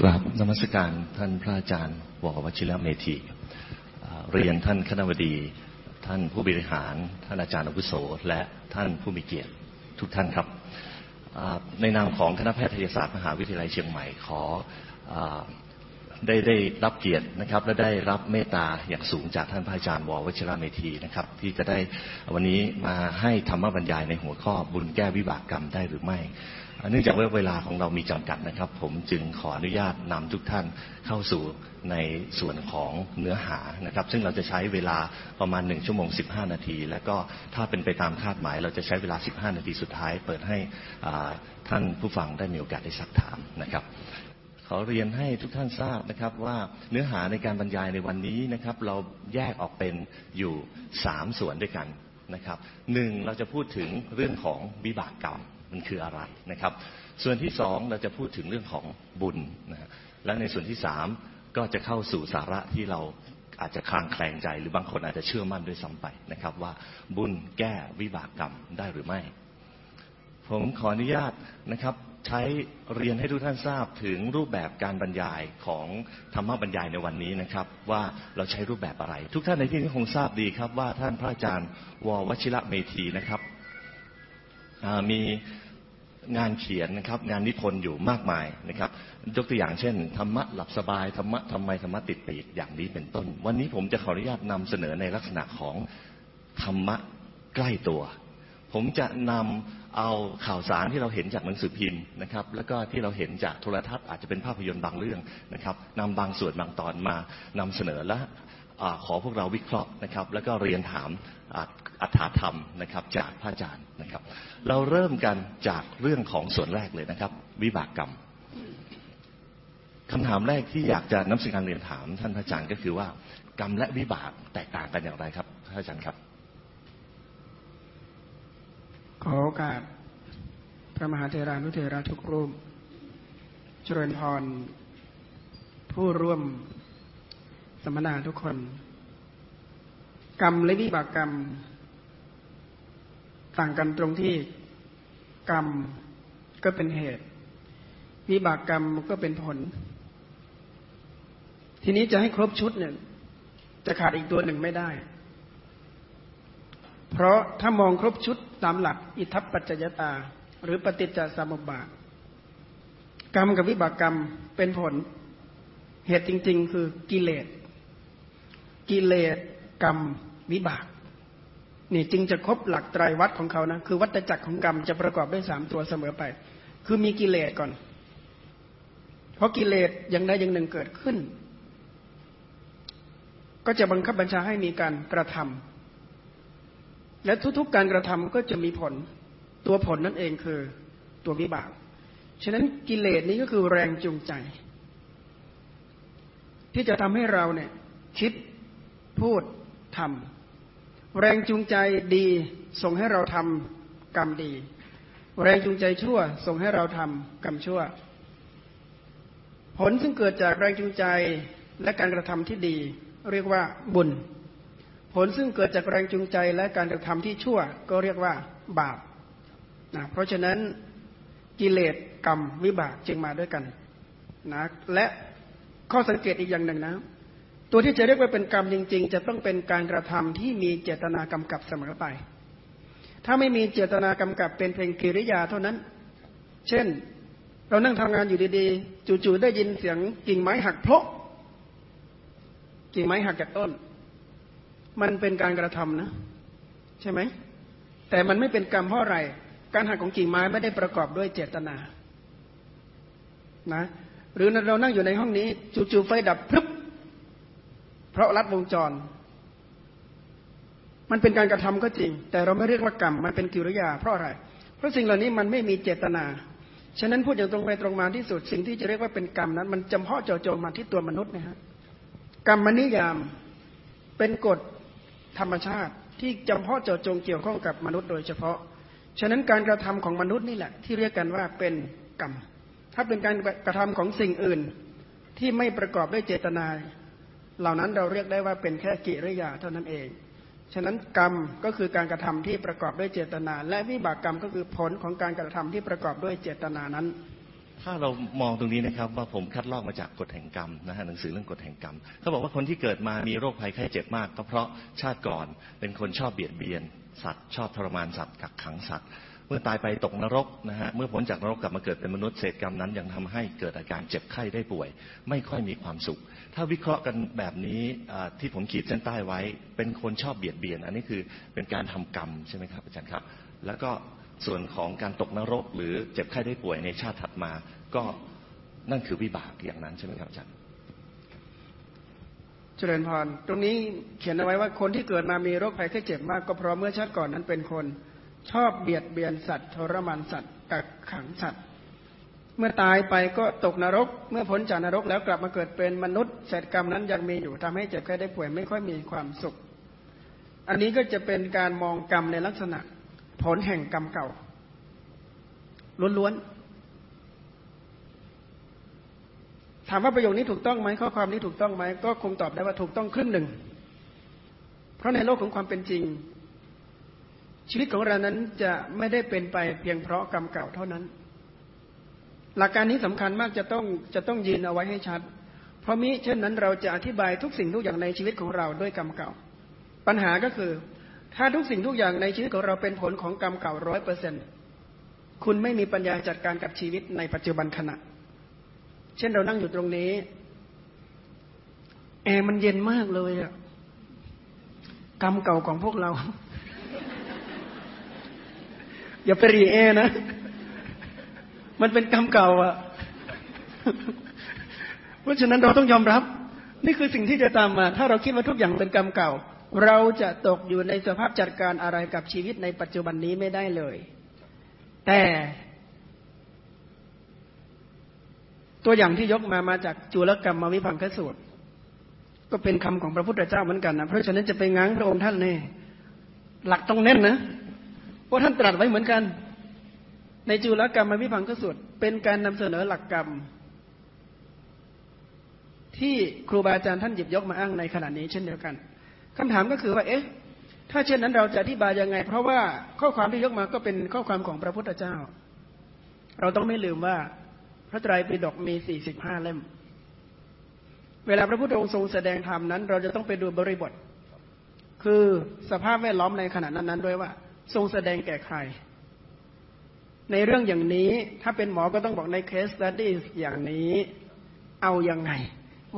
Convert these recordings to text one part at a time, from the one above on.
กราบนมัสการท่านพระอาจารย์ววชิระเมธีเรียนท่านคณบดี ท่านผู้บริหาร ท่านอาจารย์อภุโส และท่านผู้มีเกียรติทุกท่านครับ ในนามของคณะแพทยศาสตร์มหาวิทยาลัยเชียงใหม่ขอได้ได้รับเกียรตินะครับ และได้รับเมตตาอย่างสูงจากท่านพระอาจารย์ววชิระเมธีนะครับ ที่จะได้วันนี้มาให้ธรรมบรรยายในหัวข้อบุญแก้วิบากกรรมได้หรือไม่ เนื่องจากว่าเวลาของเรามีจำกัดนะครับ ผมจึงขออนุญาตนำทุกท่านเข้าสู่ในส่วนของเนื้อหานะครับ ซึ่งเราจะใช้เวลาประมาณ 1 ชั่วโมง 15 นาที แล้วก็ถ้าเป็นไปตามคาดหมาย เราจะใช้เวลา 15 นาทีสุดท้าย เปิดให้ท่านผู้ฟังได้มีโอกาสได้สักถามนะครับขอเรียนให้ทุกท่านทราบนะครับว่าเนื้อหาในการบรรยายในวันนี้นะครับ เราแยกออกเป็นอยู่ 3 ส่วนด้วยกันนะครับหนึ่งเราจะพูดถึงเรื่องของวิบากกรรม มันคืออะไรนะครับ ส่วนที่สองเราจะพูดถึงเรื่องของบุญนะและในส่วนที่สามก็จะเข้าสู่สาระที่เราอาจจะคลางแคลงใจ หรือบางคนอาจจะเชื่อมั่นด้วยซ้ำไปนะครับ ว่าบุญแก้วิบากกรรมได้หรือไม่ ผมขออนุญาตนะครับใช้เรียนให้ทุกท่านทราบถึงรูปแบบการบรรยายของธรรมบรรยายในวันนี้นะครับ ว่าเราใช้รูปแบบอะไร ทุกท่านในที่นี้คงทราบดีครับว่าท่านพระอาจารย์ววชิระเมธีนะครับมี งานเขียนนะครับ งานนิพนธ์อยู่มากมายนะครับ ยกตัวอย่างเช่น ธรรมะหลับสบาย ธรรมะทำไมธรรมะติดปีกอย่างนี้เป็นต้น วันนี้ผมจะขออนุญาตนำเสนอในลักษณะของธรรมะใกล้ตัว ผมจะนำเอาข่าวสารที่เราเห็นจากหนังสือพิมพ์นะครับ แล้วก็ที่เราเห็นจากโทรทัศน์อาจจะเป็นภาพยนตร์บางเรื่องนะครับนำบางส่วนบางตอนมานำเสนอและ ขอพวกเราวิเคราะห์นะครับ แล้วก็เรียนถามอัถาธรรมนะครับ จากพระอาจารย์นะครับ เราเริ่มกันจากเรื่องของส่วนแรกเลยนะครับ วิบากกรรมคำถามแรกที่อยากจะน้ำสิ่งการเรียนถามท่านพระอาจารย์ก็คือว่า กรรมและวิบากแตกต่างกันอย่างไรครับพระอาจารย์ครับ ขอโอกาสพระมหาเทรานุเทราทุกรูปเจริญพรผู้ร่วม สมมนาทุกคน กรรมและวิบากกรรม ต่างกันตรงที่กรรมก็เป็นเหตุ วิบากกรรมก็เป็นผล ทีนี้จะให้ครบชุดเนี่ย จะขาดอีกตัวหนึ่งไม่ได้ เพราะถ้ามองครบชุดตามหลัก อิทัปปัจจยตา หรือปฏิจจสมุปบาทกรรมกับวิบากกรรมเป็นผล เหตุจริง ๆ คือกิเลส กิเลสกรรมวิบากนี่จึงจะครบหลักไตรวัดของเขานะคือวัตจักรของกรรมจะประกอบด้วยสามตัวเสมอไป คือมีกิเลสก่อน เพราะกิเลสอย่างใดอย่างหนึ่งเกิดขึ้น ก็จะบังคับบัญชาให้มีการกระทำและทุกๆการกระทำก็จะมีผลตัวผลนั่นเองคือตัววิบาก ฉะนั้นกิเลสนี้ก็คือแรงจูงใจ ที่จะทำให้เราเนี่ยคิด พูดทำแรงจูงใจดีส่งให้เราทำกรรมดี แรงจูงใจชั่วส่งให้เราทำกรรมชั่ว ผลซึ่งเกิดจากแรงจูงใจและการกระทำที่ดี เรียกว่าบุญ ผลซึ่งเกิดจากแรงจูงใจและการกระทำที่ชั่ว ก็เรียกว่าบาปนะเพราะฉะนั้นกิเลสกรรมวิบากจึงมาด้วยกันนะและข้อสังเกตอีกอย่างหนึ่งนะ ตัวที่จะเรียกว่าเป็นกรรมจริง ๆ จะต้องเป็นการกระทำที่มีเจตนากำกับเสมอไป ถ้าไม่มีเจตนากำกับเป็นเพียงกิริยาเท่านั้น เช่น เรานั่งทำงานอยู่ดีๆ จู่ๆได้ยินเสียงกิ่งไม้หักเพลาะกิ่งไม้หักจากต้น มันเป็นการกระทำนะ ใช่ไหม แต่มันไม่เป็นกรรมเพราะอะไร การหักของกิ่งไม้ไม่ได้ประกอบด้วยเจตนา นะ หรือเรานั่งอยู่ในห้องนี้ จู่ๆไฟดับพรึบ เพราะรัดวงจร มันเป็นการกระทำก็จริง แต่เราไม่เรียกว่ากรรม มันเป็นกิริยา เพราะอะไร เพราะสิ่งเหล่านี้มันไม่มีเจตนา ฉะนั้นพูดอย่างตรงไปตรงมาที่สุด สิ่งที่จะเรียกว่าเป็นกรรมนั้น มันจำเพาะเจาะจงมาที่ตัวมนุษย์นะฮะ กรรมนิยามเป็นกฎธรรมชาติที่จำเพาะเจาะจงเกี่ยวข้องกับมนุษย์โดยเฉพาะ ฉะนั้นการกระทำของมนุษย์นี่แหละ ที่เรียกกันว่าเป็นกรรม ถ้าเป็นการกระทำของสิ่งอื่นที่ไม่ประกอบด้วยเจตนา เหล่านั้นเราเรียกได้ว่าเป็นแค่กิริยาเท่านั้นเอง ฉะนั้นกรรมก็คือการกระทำที่ประกอบด้วยเจตนา และวิบากกรรมก็คือผลของการกระทำที่ประกอบด้วยเจตนานั้น ถ้าเรามองตรงนี้นะครับว่าผมคัดลอกมาจากกฎแห่งกรรมนะฮะหนังสือเรื่องกฎแห่งกรรมเขาบอกว่าคนที่เกิดมามีโรคภัยไข้เจ็บมาก ก็เพราะชาติก่อนเป็นคนชอบเบียดเบียนสัตว์ชอบทรมานสัตว์กักขังสัตว์ เมื่อตายไปตกนรกนะฮะเมื่อพ้นจากนรกกลับมาเกิดเป็นมนุษย์เศษกรรมนั้น ยังทำให้เกิดอาการเจ็บไข้ได้ป่วย ไม่ค่อยมีความสุข ถ้าวิเคราะห์กันแบบนี้ที่ผมขีดเส้นใต้ไว้ เป็นคนชอบเบียดเบียน อันนี้คือเป็นการทำกรรมใช่ไหมครับอาจารย์ครับ แล้วก็ส่วนของการตกนรกหรือเจ็บไข้ได้ป่วยในชาติถัดมา ก็นั่นคือวิบากอย่างนั้นใช่ไหมครับอาจารย์เจริญพร ตรงนี้เขียนเอาไว้ว่าคนที่เกิดมามีโรคภัยแค่เจ็บมากก็เพราะเมื่อชาติก่อนนั้นเป็นคน ชอบเบียดเบียนสัตว์ทรมานสัตว์กักขังสัตว์ เมื่อตายไปก็ตกนรก เมื่อพ้นจากนรกแล้วกลับมาเกิดเป็นมนุษย์เศษกรรมนั้นยังมีอยู่ทำให้เจ็บแค่ได้ป่วยไม่ค่อยมีความสุข อันนี้ก็จะเป็นการมองกรรมในลักษณะ ผลแห่งกรรมเก่าล้วนๆถามว่าประโยคนี้ถูกต้องไหมข้อความนี้ถูกต้องไหมก็คงตอบได้ว่าถูกต้องครึ่งหนึ่ง เพราะในโลกของความเป็นจริง ชีวิตของเรานั้นจะไม่ได้เป็นไปเพียงเพราะกรรมเก่าเท่านั้น หลักการนี้สำคัญมากจะต้องจะต้องยืนเอาไว้ให้ชัด เพราะมิเช่นนั้นเราจะอธิบายทุกสิ่งทุกอย่างในชีวิตของเราด้วยกรรมเก่า ปัญหาก็คือ ถ้าทุกสิ่งทุกอย่างในชีวิตของเราเป็นผลของกรรมเก่าร้อยเปอร์เซ็นต์คุณไม่มีปัญญาจัดการกับชีวิตในปัจจุบันขณะ เช่นเรานั่งอยู่ตรงนี้แอร์มันเย็นมากเลยอะกรรมเก่าของพวกเรา อย่าไปรีแอนะ มันเป็นกรรมเก่าอะ เพราะฉะนั้นเราต้องยอมรับ นี่คือสิ่งที่จะตามมา ถ้าเราคิดว่าทุกอย่างเป็นกรรมเก่า เราจะตกอยู่ในสภาพจัดการอะไรกับชีวิตในปัจจุบันนี้ไม่ได้เลย แต่ตัวอย่างที่ยกมามาจากจุลกรรมมาวิพังคสูตร ก็เป็นคำของพระพุทธเจ้าเหมือนกันนะเพราะฉะนั้นจะไปง้างพระองค์ท่านแน่หลักต้องแน่นนะ พราะท่านตรัสไว้เหมือนกัน ในจุลกรรมมาวิพังคสูตเป็นการนำเสนอหลักกรรม ที่ครูบาอาจารย์ท่านหยิบยกมาอ้างในขณะนี้เช่นเดียวกันคำถามก็คือว่า เอ๊ะ ถ้าเช่นนั้นเราจะอธิบายยังไง เพราะว่าข้อความที่ยกมาก็เป็นข้อความของพระพุทธเจ้า เราต้องไม่ลืมว่า พระไตรปิฎกมีสี่สิบห้าเล่ม เวลาพระพุทธองค์ทรงแสดงธรรมนั้น เราจะต้องไปดูบริบท คือสภาพแวดล้อมในขณะนั้นๆด้วยว่า ทรงแสดงแก่ใคร ในเรื่องอย่างนี้ถ้าเป็นหมอก็ต้องบอกในเคสตัดดี้อย่างนี้เอาอยัางไง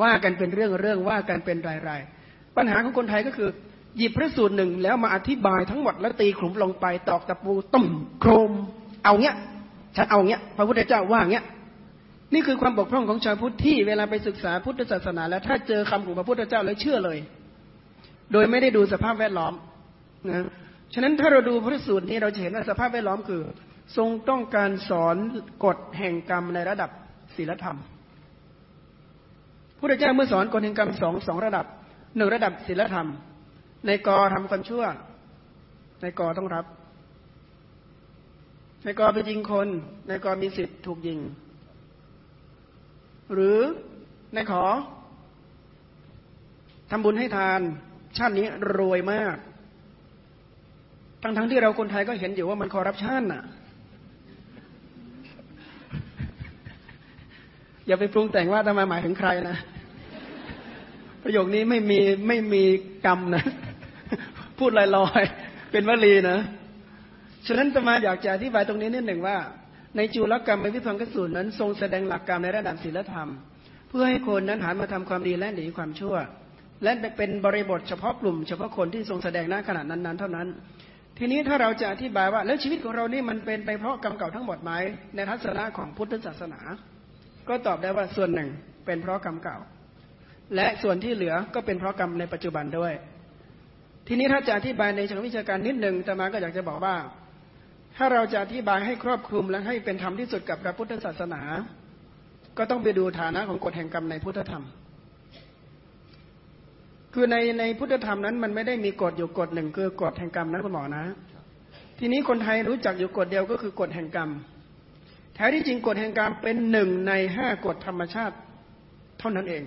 ว่ากันเป็นเรื่องเรื่องว่ากันเป็นรายๆ ปัญหาของคนไทยก็คือ หยิบพระสูตรหนึ่งแล้วมาอธิบายทั้งหมดแล้วตีขลุ่มลงไปตอกตะปูต้มโครม เอาเงี้ยฉันเอาเงี้ยพระพุทธเจ้าว่าเงี้ยนี่คือความบกพร่องของชาวพุทธที่เวลาไปศึกษาพุทธศาสนา แล้วถ้าเจอคำของพระพุทธเจ้าแล้วเชื่อเลย โดยไม่ได้ดูสภาพแวดล้อมนะ ฉะนั้นถ้าเราดูพระสูตรนี้เราจะเห็นว่าสภาพแวดล้อมคือ ทรงต้องการสอนกฎแห่งกรรมในระดับศีลธรรมพระเจ้าเมื่อสอนกฎแห่งกรรมสองสองระดับหนึ่งระดับศีลธรรม ในกอทำความชั่ว ในกอต้องรับ ในกอไปยิงคน ในกอมีสิทธิ์ถูกยิง หรือในขอทำบุญให้ทาน ชาตินี้รวยมาก ทั้งทั้งที่เราคนไทยก็เห็นอยู่ว่ามันคอร์รัปชันน่ะ อย่าไปปรุงแต่งว่าทำไมหมายถึงใครนะ ประโยคนี้ไม่มีไม่มีกรรมนะ พูดลอยๆ เป็นวลีนะ ฉะนั้นจะมาอยากจะอธิบายตรงนี้นิดหนึ่งว่า ในจุลกรรมในวิพังกสูตรนั้น ทรงแสดงหลักการในระดับศีลธรรม เพื่อให้คนนั้นหันมาทำความดีและหนีความชั่ว และเป็นบริบทเฉพาะกลุ่ม เฉพาะคนที่ทรงแสดงหน้าขณะนั้นๆ เท่านั้น ทีนี้ถ้าเราจะอธิบายว่า แล้วชีวิตของเรานี่มันเป็นไปเพราะกรรมเก่าทั้งหมดไหมในทัศนะของพุทธศาสนา ก็ตอบได้ว่าส่วนหนึ่งเป็นเพราะกรรมเก่า และส่วนที่เหลือก็เป็นเพราะกรรมในปัจจุบันด้วย ทีนี้ถ้าจะอธิบายในเชิงวิชาการนิดหนึ่งแต่มาก็อยากจะบอกว่า ถ้าเราจะอธิบายให้ครอบคลุมและให้เป็นธรรมที่สุดกับพระพุทธศาสนา ก็ต้องไปดูฐานะของกฎแห่งกรรมในพุทธธรรม คือในในพุทธธรรมนั้น มันไม่ได้มีกฎอยู่กฎหนึ่งคือกฎแห่งกรรมนะคุณหมอนะ ทีนี้คนไทยรู้จักอยู่กฎเดียวก็คือกฎแห่งกรรมแท้ที่จริงกฎแห่งกรรมเป็นหนึ่งในห้ากฎธรรมชาติเท่านั้นเอง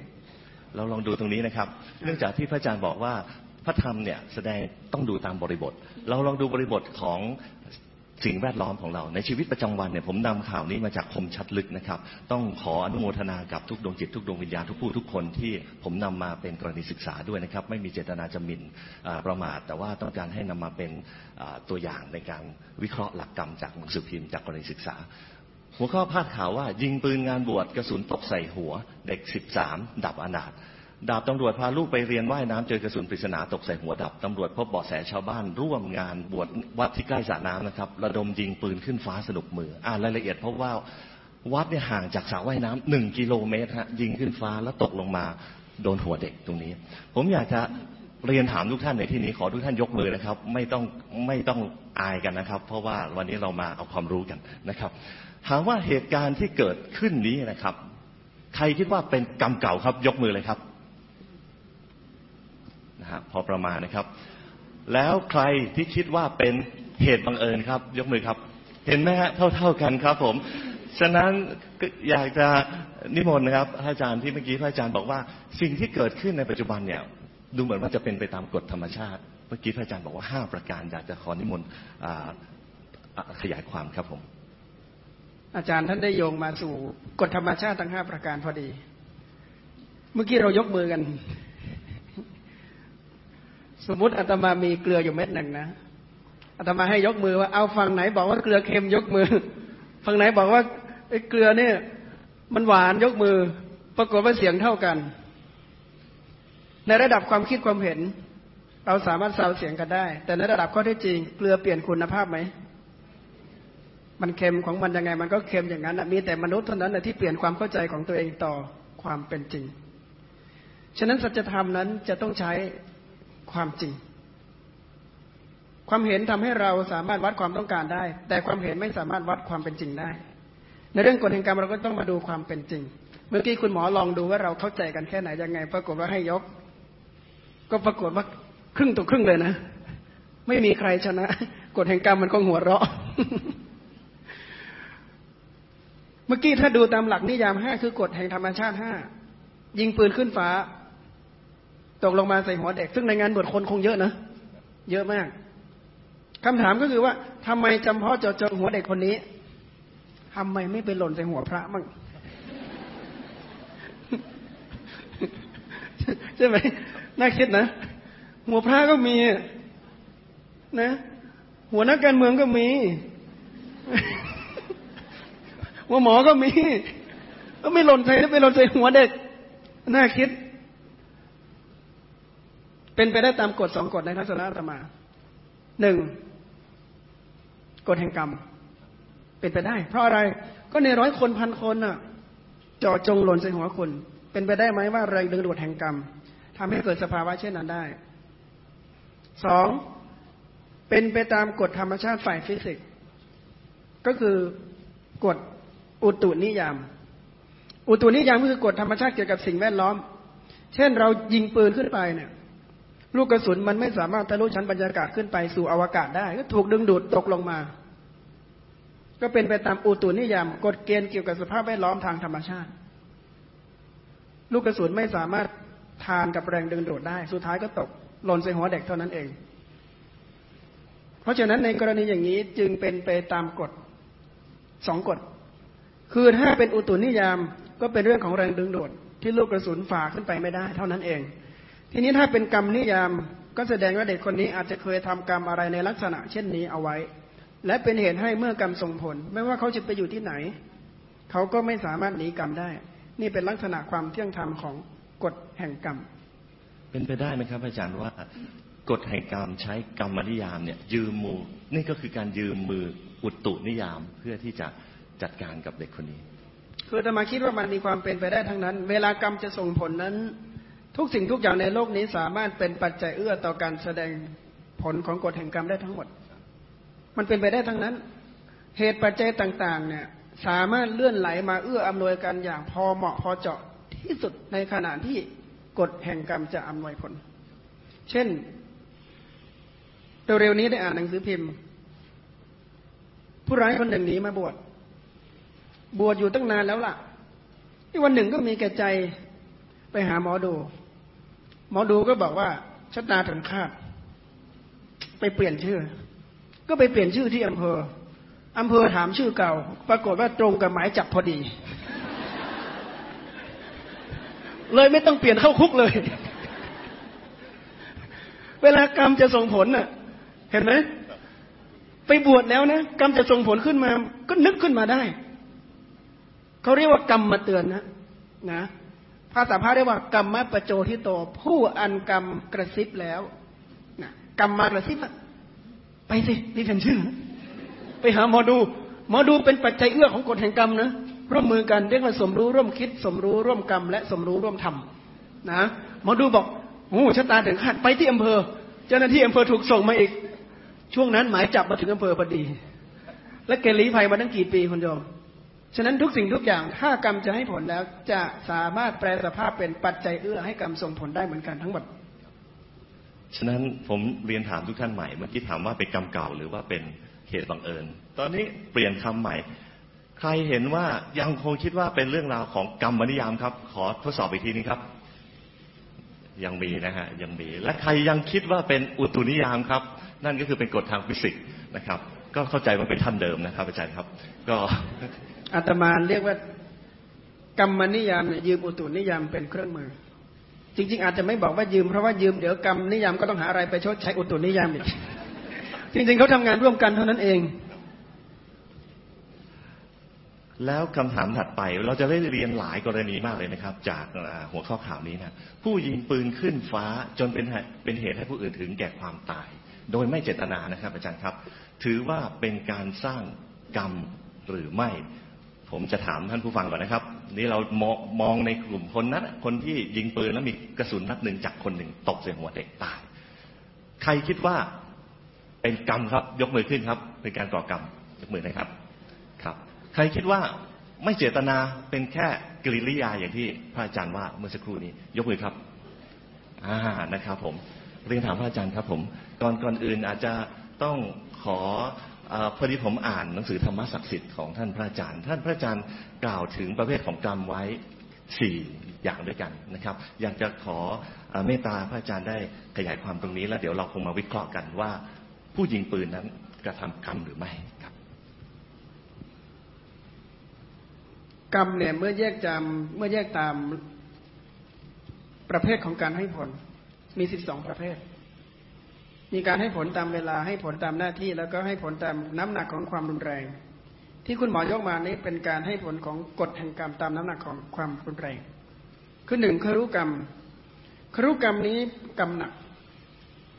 เราลองดูตรงนี้นะครับ เนื่องจากที่พระอาจารย์บอกว่าพระธรรมเนี่ยแสดงต้องดูตามบริบท เราลองดูบริบทของ สิ่งแวดล้อมของเราในชีวิตประจำวันเนี่ยผมนำข่าวนี้มาจากคมชัดลึกนะครับ ต้องขออนุโมทนากับทุกดวงจิตทุกดวงวิญญาณทุกผู้ทุกคนที่ผมนำมาเป็นกรณีศึกษาด้วยนะครับ ไม่มีเจตนาจะหมิ่นประมาท แต่ว่าต้องการให้นำมาเป็นตัวอย่างในการวิเคราะห์หลักกรรมจากหนังสือพิมพ์จากกรณีศึกษา หัวข้อพาดข่าวว่า ยิงปืนงานบวชกระสุนตกใส่หัว เด็ก 13 ดับอนาถ ดาบตำรวจพาลูกไปเรียนว่ายน้ำเจอกระสุนปริศนาตกใส่หัวดับตำรวจพบเบาะแสชาวบ้านร่วมงานบวชวัดที่ใกล้สระน้ำนะครับ ระดมยิงปืนขึ้นฟ้าสนุกมือ อ่านรายละเอียดพบว่าวัดเนี่ยห่างจากสระว่ายน้ำหนึ่งกิโลเมตรฮะยิงขึ้นฟ้าแล้วตกลงมาโดนหัวเด็กตรงนี้ ผมอยากจะเรียนถามทุกท่านในที่นี้ขอทุกท่านยกมือนะครับ ไม่ต้องไม่ต้องอายกันนะครับ เพราะว่าวันนี้เรามาเอาความรู้กันนะครับถามว่าเหตุการณ์ที่เกิดขึ้นนี้นะครับ ใครคิดว่าเป็นกรรมเก่าครับ ยกมือเลยครับ นะฮะพอประมาณนะครับ แล้วใครที่คิดว่าเป็นเหตุบังเอิญครับ ยกมือครับ เห็นไหมฮะเท่า ๆกันครับ ผม ฉะนั้นอยากจะนิมนต์นะครับอาจารย์ที่เมื่อกี้พระอาจารย์บอกว่า สิ่งที่เกิดขึ้นในปัจจุบันเนี่ย ดูเหมือนว่าจะเป็นไปตามกฎธรรมชาติ เมื่อกี้พระอาจารย์บอกว่าห้าประการอยากจะขอนิมนต์ขยายความครับผม อาจารย์ท่านได้โยงมาสู่กฎธรรมชาติทั้งห้าประการพอดี เมื่อกี้เรายกมือกัน สมมติอาตมามีเกลืออยู่เม็ดหนึ่งนะอาตมาให้ยกมือว่าเอาฝั่งไหนบอกว่าเกลือเค็มยกมือฝั่งไหนบอกว่าไอ้เกลือเนี่ย มันหวานยกมือ ปรากฏว่าเสียงเท่ากัน ในระดับความคิดความเห็น เราสามารถสาวเสียงกันได้ แต่ในระดับข้อเท็จจริง เกลือเปลี่ยนคุณภาพไหมมันเค็มของมันยังไง มันก็เค็มอย่างนั้นมีแต่มนุษย์เท่านั้นที่เปลี่ยนความเข้าใจของตัวเองต่อความเป็นจริง ฉะนั้นสัจธรรมนั้นจะต้องใช้ ความจริง ความเห็นทำให้เราสามารถวัดความต้องการได้ แต่ความเห็นไม่สามารถวัดความเป็นจริงได้ ในเรื่องกฎแห่งกรรมเราก็ต้องมาดูความเป็นจริง เมื่อกี้คุณหมอลองดูว่าเราเข้าใจกันแค่ไหนยังไง ปรากฏว่าให้ยก ก็ปรากฏว่าครึ่งต่อครึ่งเลยนะ ไม่มีใครชนะกฎแห่งกรรมมันก็หัวเราะเมื่อกี้ถ้าดูตามหลักนิยามห้าคือกฎแห่งธรรมชาติห้ายิงปืนขึ้นฟ้า ตกลงมาใส่หัวเด็ก ซึ่งในงานบวชคนคงเยอะนะ เยอะมากคำถามก็คือว่าทำไมจำเพาะเจาะจงหัวเด็กคนนี้ทำไมไม่ไปหล่นใส่หัวพระมั่งใช่ไหมน่าคิดนะ หัวพระก็มี นะ หัวนักการเมืองก็มี หัวหมอก็มี ก็ไม่หล่นใส่แล้วไปหล่นใส่หัวเด็ก น่าคิด เป็นไปได้ตามกฎสองกฎในทัศนะธรรมาหนึ่งกฎแห่งกรรม เป็นไปได้ เพราะอะไรก็ในร้อยคนพันคนน่ะจ่อจงหล่นใส่หัวคุณเป็นไปได้ไหมว่าแรงดึงดูดแห่งกรรมทำให้เกิดสภาวะเช่นนั้นได้สองเป็นไปตามกฎธรรมชาติฝ่ายฟิสิกส์ก็คือกฎอุตุนิยาม อุตุนิยามก็คือกฎธรรมชาติเกี่ยวกับสิ่งแวดล้อม เช่นเรายิงปืนขึ้นไปเนี่ย ลูกกระสุนมันไม่สามารถทะลุชั้นบรรยากาศขึ้นไปสู่อวกาศได้ ก็ถูกดึงดูดตกลงมา ก็เป็นไปตามอุตุนิยามกฎเกณฑ์เกี่ยวกับสภาพแวดล้อมทางธรรมชาติ ลูกกระสุนไม่สามารถทานกับแรงดึงดูดได้ สุดท้ายก็ตกหล่นใส่หัวเด็กเท่านั้นเอง เพราะฉะนั้นในกรณีอย่างนี้จึงเป็นไปตามกฎสองกฎ คือถ้าเป็นอุตุนิยามก็เป็นเรื่องของแรงดึงดูดที่ลูกกระสุนฝ่าขึ้นไปไม่ได้ เท่านั้นเอง ทีนี้ถ้าเป็นกรรมนิยามก็แสดงว่าเด็กคนนี้อาจจะเคยทำกรรมอะไรในลักษณะเช่นนี้เอาไว้ และเป็นเหตุให้เมื่อกรรมส่งผล ไม่ว่าเขาจะไปอยู่ที่ไหน เขาก็ไม่สามารถหนีกรรมได้ นี่เป็นลักษณะความเที่ยงธรรมของกฎแห่งกรรม เป็นไปได้ไหมครับ อาจารย์ว่ากฎแห่งกรรมใช้กรรมนิยามเนี่ย ยืมมือนี่ก็คือการยืมมืออุตุนิยามเพื่อที่จะจัดการกับเด็กคนนี้ คือแต่มาคิดว่ามันมีความเป็นไปได้ทั้งนั้น เวลากรรมจะส่งผลนั้น ทุกสิ่งทุกอย่างในโลกนี้สามารถเป็นปัจจัยเอื้อต่อการแสดงผลของกฎแห่งกรรมได้ทั้งหมด มันเป็นไปได้ทั้งนั้น เหตุปัจจัยต่าง ๆ เนี่ยสามารถเลื่อนไหลมาเอื้ออำนวยกันอย่างพอเหมาะพอเจาะที่สุดในขณะที่กฎแห่งกรรมจะอำนวยผล เช่นเร็วๆนี้ได้อ่านหนังสือพิมพ์ ผู้ร้ายคนหนึ่งหนีมาบวชบวชอยู่ตั้งนานแล้วล่ะที่วันหนึ่งก็มีแก่ใจไปหาหมอดู หมอดูก็บอกว่าชะตาถึงคาด ไปเปลี่ยนชื่อ ก็ไปเปลี่ยนชื่อที่อำเภออำเภอถามชื่อเก่า ปรากฏว่าตรงกับหมายจับพอดี เลยไม่ต้องเปลี่ยนเข้าคุกเลย เวลากรรมจะส่งผลน่ะ เห็นไหมไปบวชแล้วนะกรรมจะส่งผลขึ้นมา ก็นึกขึ้นมาได้เขาเรียกว่ากรรมมาเตือนนะนะ ภาษาพระเรียกว่ากรรมมาปโจทิโต ผู้อันกรรมกระซิบแล้วนะกรรมมากระซิบไปสินี่เป็นชื่อไปหาหมอดูหมอดูเป็นปัจจัยเอื้อของกฎแห่งกรรมนะร่วมมือกันเรียกว่าสมรู้ร่วมคิด สมรู้ร่วมกรรม และสมรู้ร่วมทำนะหมอดูบอกโอ้ชะตาถึงขั้นไปที่อำเภอ เจ้าหน้าที่อำเภอถูกส่งมาอีก ช่วงนั้นหมายจับมาถึงอำเภอพอดี และเกลีภัยมาตั้งกี่ปีคุณโยม ฉะนั้นทุกสิ่งทุกอย่างถ้ากรรมจะให้ผลแล้วจะสามารถแปลสภาพเป็นปัจจัยเอื้อให้กรรมส่งผลได้เหมือนกันทั้งหมด ฉะนั้นผมเรียนถามทุกท่านใหม่เมื่อกี้ถามว่าเป็นกรรมเก่าหรือว่าเป็นเหตุบังเอิญ ตอนนี้เปลี่ยนคำใหม่ ใครเห็นว่ายังคงคิดว่าเป็นเรื่องราวของกรรมนิยามครับ ขอทดสอบอีกทีนึงครับ ยังมีนะฮะยังมี และใครยังคิดว่าเป็นอุตุนิยามครับ นั่นก็คือเป็นกฎทางฟิสิกส์นะครับ ก็เข้าใจว่าเป็นท่านเดิมนะครับอาจารย์ครับ ก็ อาตมาเรียกว่ากรรมนิยามเนี่ยยืมอุตุนิยามเป็นเครื่องมือ จริง ๆ อาจจะไม่บอกว่ายืมเพราะว่ายืมเดี๋ยวกรรมนิยามก็ต้องหาอะไรไปชดใช้อุตุนิยามอีกจริง ๆเขาทำงานร่วมกันเท่านั้นเอง แล้วคำถามถัดไปเราจะได้เรียนหลายกรณีมากเลยนะครับ จากหัวข้อข่าวนี้นะผู้ยิงปืนขึ้นฟ้าจนเป็นเป็นเหตุให้ผู้อื่นถึงแก่ความตาย โดยไม่เจตนานะครับอาจารย์ครับ ถือว่าเป็นการสร้างกรรมหรือไม่ ผมจะถามท่านผู้ฟังก่อนนะครับ นี่เรามองในกลุ่มคนนั้นคนที่ยิงปืนแล้วมีกระสุนนัดหนึ่งจากคนหนึ่งตกใส่หัวเด็กตาย ใครคิดว่าเป็นกรรมครับ ยกมือขึ้นครับ เป็นการก่อกรรมยกมือนะครับครับ ใครคิดว่าไม่เจตนาเป็นแค่กริยาอย่างที่พระอาจารย์ว่าเมื่อสักครู่นี้ ยกมือครับอ่านะครับ ผมเรียนถามพระอาจารย์ครับ ผมก่อนก่อนอื่นอาจจะต้องขอ พอดีผมอ่านหนังสือธรรมศักดิ์สิทธิ์ของท่านพระอาจารย์ ท่านพระอาจารย์กล่าวถึงประเภทของกรรมไว้สี่อย่างด้วยกันนะครับ อยากจะขอเมตตาพระอาจารย์ได้ขยายความตรงนี้แล้วเดี๋ยวเราคงมาวิเคราะห์กันว่า ผู้ยิงปืนนั้นกระทำกรรมหรือไม่ครับ กรรมเนี่ยเมื่อแยกจำเมื่อแยกตามประเภทของการให้ผลมีสิบสองประเภท มีการให้ผลตามเวลาให้ผลตามหน้าที่ แล้วก็ให้ผลตามน้ำหนักของความรุนแรง ที่คุณหมอยกมานี้เป็นการให้ผลของกฎแห่งกรรมตามน้ำหนักของความรุนแรง คือหนึ่งครุกรรมครุกรรมนี้กรรมหนัก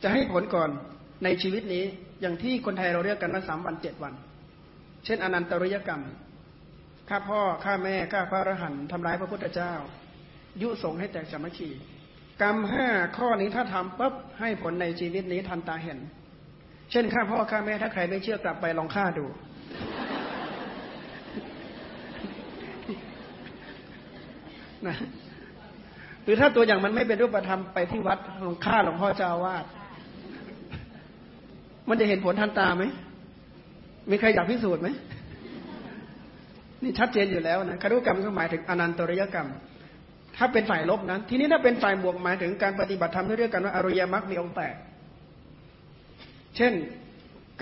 จะให้ผลก่อนในชีวิตนี้อย่างที่คนไทยเราเรียกกันว่าสามวันเจ็ดวัน เช่น อนันตริยกรรมฆ่าพ่อฆ่าแม่ฆ่าพระอรหันต์ทำร้ายพระพุทธเจ้า ยุสงให้แตกสามัคคี กรรมห้าข้อนี้ถ้าทำปุ๊บให้ผลในชีวิตนี้ทันตาเห็น เช่นฆ่าพ่อฆ่าแม่ถ้าใครไม่เชื่อกลับไปลองฆ่าดู นะหรือถ้าตัวอย่างมันไม่เป็นรูปธรรมไปที่วัดลองฆ่าหลวงพ่อเจ้าวาด มันจะเห็นผลทันตาไหม มีใครอยากพิสูจน์ไหม นี่ชัดเจนอยู่แล้วนะคารุกรรมก็หมายถึงอนันตริยกรรม ถ้าเป็นฝ่ายลบนั้น ทีนี้ถ้าเป็นฝ่ายบวกหมายถึงการปฏิบัติธรรมที่เรียกกันว่าอริยมรรคมีองค์แปดเช่น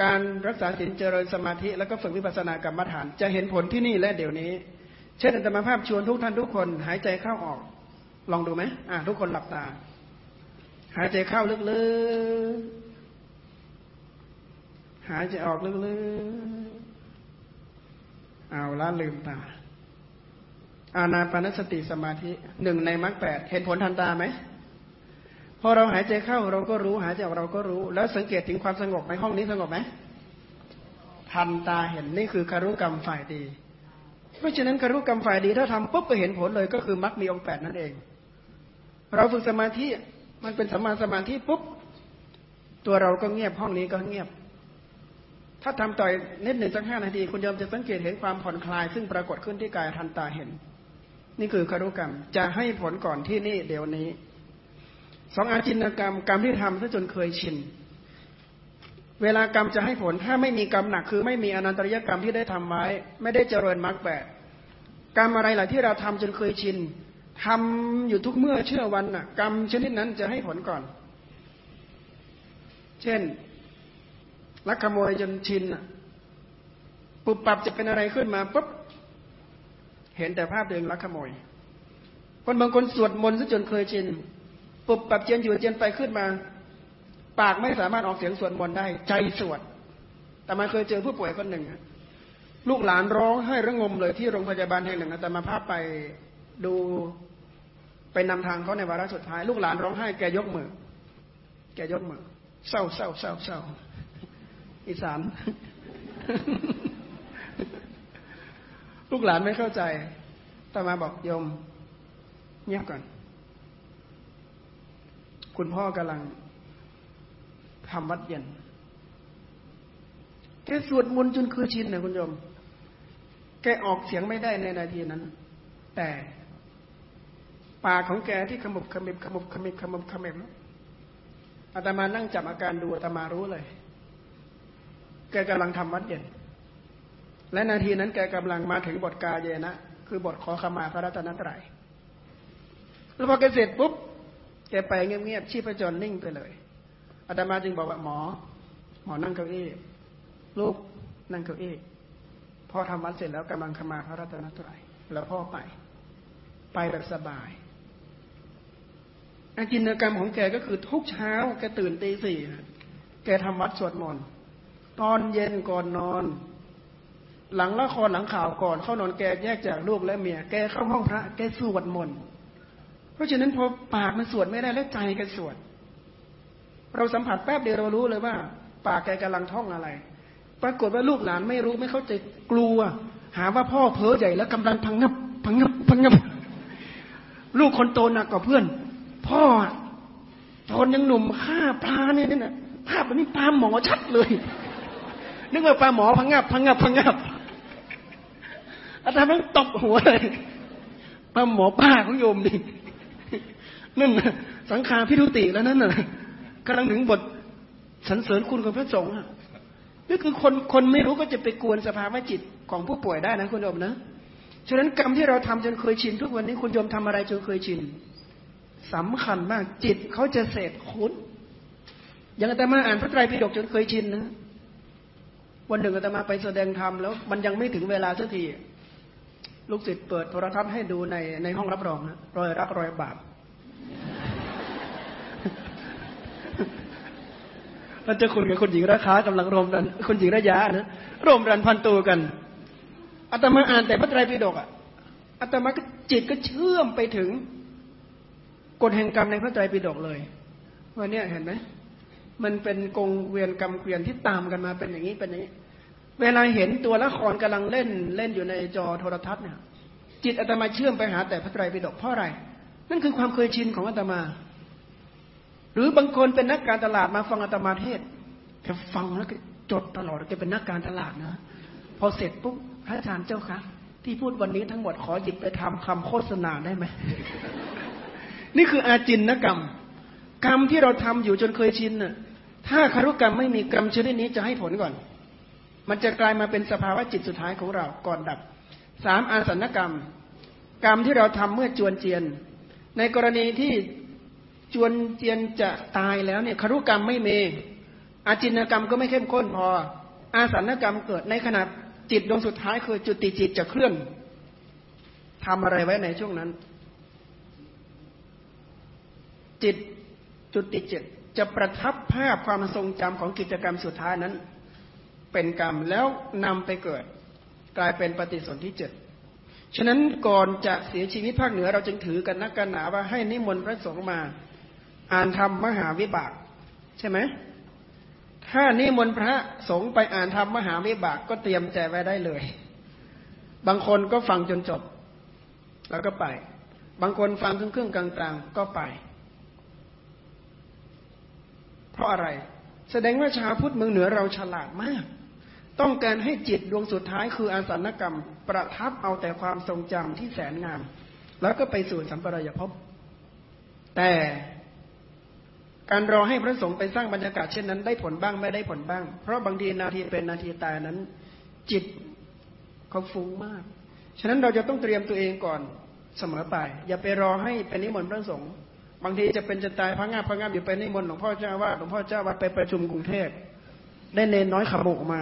การรักษาศีลเจริญสมาธิแล้วก็ฝึกวิปัสสนากรรมฐาน จะเห็นผลที่นี่และเดี๋ยวนี้ เช่นอัตมาภาพชวนทุกท่านทุกคนหายใจเข้าออก ลองดูไหมอ่าทุกคนหลับตา หายใจเข้าลึกๆหายใจออกลึกๆเอาละลืมตา อานาปานสติสมาธิหนึ่งในมรรคแปดเห็นผลทันตาไหมพอเราหายใจเข้าเราก็รู้หายใจออกเราก็รู้ แล้วสังเกตถึงความสงบในห้องนี้สงบไหมทันตาเห็นนี่คือคารุกรรมฝ่ายดี เพราะฉะนั้นคารุกรรมฝ่ายดีถ้าทำปุ๊บก็เห็นผลเลยก็คือมรรคมีองค์แปดนั่นเอง เราฝึกสมาธิมันเป็นสมาสมาธิปุ๊บตัวเราก็เงียบห้องนี้ก็เงียบ ถ้าทำต่อยนิดหนึ่งสักห้านาที คุณยอมจะสังเกตเห็นความผ่อนคลาย ซึ่งปรากฏขึ้นที่กายทันตาเห็น นี่คือคารุกรรม จะให้ผลก่อนที่นี่เดี๋ยวนี้ สองอาจินกรรมกรรมที่ทำซะจนเคยชิน เวลากรรมจะให้ผลถ้าไม่มีกรรมหนักคือไม่มีอนันตริยกรรมที่ได้ทำไว้ ไม่ได้เจริญมรรคแปดกรรมอะไรล่ะที่เราทำจนเคยชินทำอยู่ทุกเมื่อเชื่อวันน่ะ กรรมชนิดนั้นจะให้ผลก่อน เช่นลักขโมยจนชินปุบปับจะเป็นอะไรขึ้นมาปุ๊บ เห็นแต่ภาพตัวเองลักขโมย คนบางคนสวดมนต์ซะจนเคยชินปุบปับเจียนอยู่เจียนไปขึ้นมา ปากไม่สามารถออกเสียงสวดมนต์ได้ ใจสวด แต่มาเคยเจอผู้ป่วยคนหนึ่ง ลูกหลานร้องให้ระงมเลยที่โรงพยาบาลแห่งหนึ่งแต่มาภาพไปดูไปนำทางเขาในวาระสุดท้าย ลูกหลานร้องไห้แกยกมือ แกยกมือเศร้าเศร้าเศร้าเศร้าอีสาน ลูกหลานไม่เข้าใจต่อมาบอกโยม เงียบก่อน คุณพ่อกำลังทำวัดเย็นแกสวดมนต์จนคือชินนะคุณโยม แกออกเสียงไม่ได้ในนาทีนั้น แต่ปากของแกที่ขมบขมิบขมบขมิบขมบขมิบอาตมานั่งจับอาการดูอาตมารู้เลย แกกำลังทำวัดเย็น และนาทีนั้นแกกำลังมาถึงบทกาเยนะ คือบทขอขมาพระรัตนตรัยแล้วพอแกเสร็จปุ๊บแกไปเงียบๆชีพจรนิ่งไปเลยอาตมาจึงบอกว่าหมอ หมอนั่งเก้าอี้ลูกนั่งเก้าอี้พ่อทำวัดเสร็จแล้วกำลังขมาพระรัตนตรัยแล้วพ่อไป ไปแบบสบายอากินกรรมของแกก็คือทุกเช้าแกตื่นตีสี่แกทำวัดสวดมนต์ตอนเย็นก่อนนอน หลังละครหลังข่าวก่อน เข้านอนแกแยกจากลูกและเมียแกเข้าห้องพระ แกสวดมนต์เพราะฉะนั้นพอปากมันสวดไม่ได้แล้วใจแกสวด เราสัมผัสแป๊บเดียวเรารู้เลยว่า ปากแกกำลังท่องอะไร ปรากฏว่าลูกหลานไม่รู้ไม่เข้าใจกลัว หาว่าพ่อเพ้อใหญ่แล้วกำลังพังงับพังงับพังงับ ลูกคนโตหนักกว่าเพื่อน พ่อตอนยังหนุ่มฆ่าปลาเนี่ยนี่นะภาพแบบนี้ปลาหมอชัดเลย นึกว่าปลาหมอพังงับพังงับพังงับ อาจารย์มันตบหัวเลยป้าหมอป้าของโยมดินั่นสังขารพิรุติแล้วนั่นน่ะกำลังถึงบทสรรเสริญคุณของพระสงฆ์นี่คือคนคนไม่รู้ก็จะไปกวนสภาวะจิตของผู้ป่วยได้นะคุณโยมนะฉะนั้นกรรมที่เราทำจนเคยชิน ทุกวันนี้คุณโยมทำอะไรจนเคยชินสำคัญมากจิตเขาจะเสพคุ้นอย่างอาตมาอ่านพระไตรปิฎกจนเคยชินนะวันหนึ่งอาตมาไปแสดงธรรมแล้ว มันยังไม่ถึงเวลาสักที ลูกศิษย์เปิดโทรทัศน์ให้ดูในในห้องรับรองนะรอยรักรอยบาปมันจะคุณกับคนหญิงราคากำลังรมรันคนหญิงระยะนะรมรันพันตัวกันอาตมาอ่านแต่พระไตรปิฎกอะอาตมาก็จิตก็เชื่อมไปถึงกฎแห่งกรรมในพระไตรปิฎกเลยว่าเนี่ยเห็นไหมมันเป็นกงเวียนกรรมเกวียนที่ตามกันมาเป็นอย่างนี้เป็นอย่างนี้ เวลาเห็นตัวละครกำลังเล่นเล่นอยู่ในจอโทรทัศน์เนี่ยจิตอาตมาเชื่อมไปหาแต่พระไตรปิฎกเพราะอะไร นั่นคือความเคยชินของอาตมา หรือบางคนเป็นนักการตลาดมาฟังอาตมาเทศแกฟังแล้วก็จดตลอดแกเป็นนักการตลาดนะ พอเสร็จปุ๊บพระอาจารย์เจ้าคะที่พูดวันนี้ทั้งหมดขอหยิบไปทำคำโฆษณาได้ไหมนี่คืออาจินนกรรม กรรมที่เราทำอยู่จนเคยชินน่ะถ้าคารุกรรมไม่มีกรรมชนิดนี้จะให้ผลก่อน มันจะกลายมาเป็นสภาวะจิตสุดท้ายของเราก่อนดับสามอาสนกรรม กรรมที่เราทำเมื่อจวนเจียน ในกรณีที่จวนเจียนจะตายแล้วเนี่ยครุกรรมไม่มีอาจินกรรมก็ไม่เข้มข้นพอ อาสนกรรมเกิดในขณะจิตดวงสุดท้ายคือจุติจิตจะเคลื่อนทำอะไรไว้ในช่วงนั้น จิตจุติจิตจะประทับภาพความทรงจำของกิจกรรมสุดท้ายนั้น เป็นกรรมแล้วนำไปเกิด กลายเป็นปฏิสนธิเจ็ดฉะนั้นก่อนจะเสียชีวิตภาคเหนือเราจึงถือกันนักกันหนาว่าให้นิมนต์พระสงฆ์มาอ่านธรรมมหาวิบาก ใช่ไหมถ้านิมนต์พระสงฆ์ไปอ่านธรรมมหาวิบากก็เตรียมใจไว้ได้เลย บางคนก็ฟังจนจบ แล้วก็ไป บางคนฟังครึ่งๆกลางๆก็ไป เพราะอะไร แสดงว่าชาวพุทธเมืองเหนือเราฉลาดมาก ต้องการให้จิตดวงสุดท้ายคืออาสนกรรม ประทับเอาแต่ความทรงจำที่แสนงาม แล้วก็ไปสู่สัมปรายภพแต่การรอให้พระสงฆ์ไปสร้างบรรยากาศเช่นนั้นได้ผลบ้างไม่ได้ผลบ้าง เพราะบางทีนาทีเป็นนาทีตายนั้น จิตเขาฟุ้งมาก ฉะนั้นเราจะต้องเตรียมตัวเองก่อนเสมอไป อย่าไปรอให้เป็นนิมนต์พระสงฆ์บางทีจะเป็นจะตายพังงาพังงาอยู่ไปนิมนต์หลวงพ่อเจ้าว่าหลวงพ่อเจ้าวัดไปประชุมกรุงเทพได้เนนน้อยขบุกมา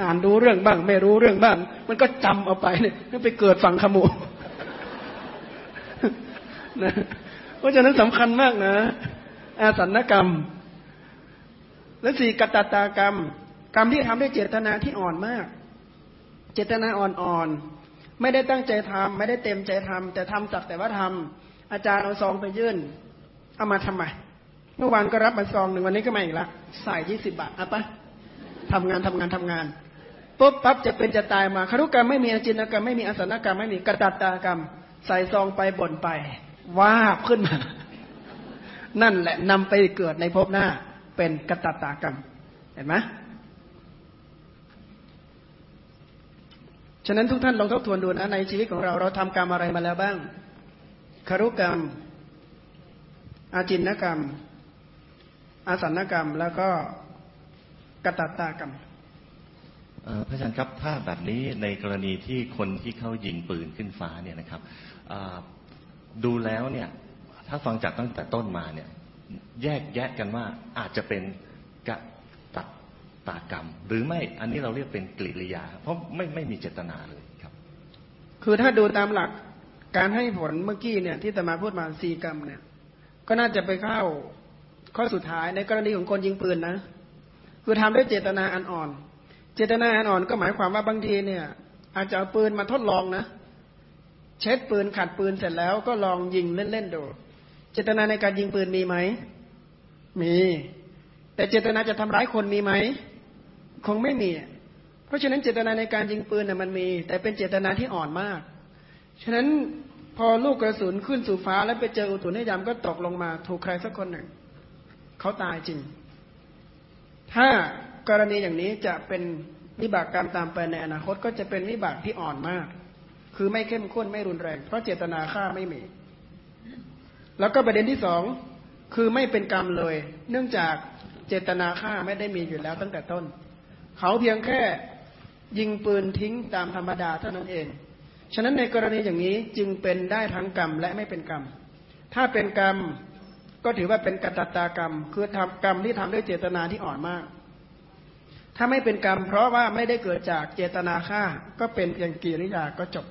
อ่านรู้เรื่องบ้าง ไม่รู้เรื่องบ้าง มันก็จำเอาไปเนี่ยไปเกิดฝังขโมนะเพราะฉะนั้นสำคัญมากนะ อาสันกรรม และสี่กตตากรรม กรรมที่ทำด้วยเจตนาที่อ่อนมาก เจตนาอ่อนๆไม่ได้ตั้งใจทำไม่ได้เต็มใจทำแต่ทำสักแต่ว่าทำอาจารย์เอาซองไปยื่น เอามาทำไมเมื่อวานก็รับมาซองหนึ่งวันนี้ก็มาอีกละใส่ยี่สิบบาทเอาปะทำงานทำงานทำงาน ปุ๊บปั๊บจะเป็นจะตายมาคารุกรรมไม่มีอจินกรรมไม่มีอสนกรรมไม่มีกระตัตตากรรม ใส่ซองไปบ่นไปว่าขึ้นมา นั่นแหละนำไปเกิดในภพหน้าเป็นกระตัตตากรรม เห็นไหมฉะนั้นทุกท่านลองทบทวนดูนะในชีวิตของเราเราทำกรรมอะไรมาแล้วบ้างคารุกรรม อาจินกรรม อาสันกรรมแล้วก็กตัตตากรรม พระอาจารย์ครับถ้าแบบนี้ในกรณีที่คนที่เข้ายิงปืนขึ้นฟ้าเนี่ยนะครับดูแล้วเนี่ยถ้าฟังจากตั้งแต่ต้นมาเนี่ยแยกแยะกันว่าอาจจะเป็นกะตัดตากรรม หรือไม่อันนี้เราเรียกเป็นกริยา เพราะไม่ไม่มีเจตนาเลยครับ คือถ้าดูตามหลักการให้ผลเมื่อกี้เนี่ยที่ตมาพูดมาสี่กรรมเนี่ยก็น่าจะไปเข้าข้อสุดท้ายในกรณีของคนยิงปืนนะ คือทำด้วยเจตนาอันอ่อน เจตนาอันอ่อนก็หมายความว่าบางทีเนี่ย อาจจะเอาปืนมาทดลองนะ เช็ดปืนขัดปืนเสร็จแล้วก็ลองยิงเล่นๆดู เจตนาในการยิงปืนมีไหม มี แต่เจตนาจะทำร้ายคนมีไหม คงไม่มี เพราะฉะนั้นเจตนาในการยิงปืนน่ะมันมี แต่เป็นเจตนาที่อ่อนมาก ฉะนั้นพอลูกกระสุนขึ้นสู่ฟ้าแล้วไปเจออุตุนิยามก็ตกลงมา ถูกใครสักคนหนึ่งเขาตายจริง ถ้า กรณีอย่างนี้จะเป็นวิบากกรรมตามไปในอนาคตก็จะเป็นวิบากที่อ่อนมาก คือไม่เข้มข้นไม่รุนแรง เพราะเจตนาฆ่าไม่มี แล้วก็ประเด็นที่สองคือไม่เป็นกรรมเลย เนื่องจากเจตนาฆ่าไม่ได้มีอยู่แล้วตั้งแต่ต้น เขาเพียงแค่ยิงปืนทิ้งตามธรรมดาเท่านั้นเอง ฉะนั้นในกรณีอย่างนี้จึงเป็นได้ทั้งกรรมและไม่เป็นกรรม ถ้าเป็นกรรมก็ถือว่าเป็นกตัตตากรรม คือทำกรรมที่ทำด้วยเจตนาที่อ่อนมาก ถ้าไม่เป็นกรรม เพราะว่าไม่ได้เกิดจากเจตนาฆ่า ก็เป็นเพียงกิริยาก็จบ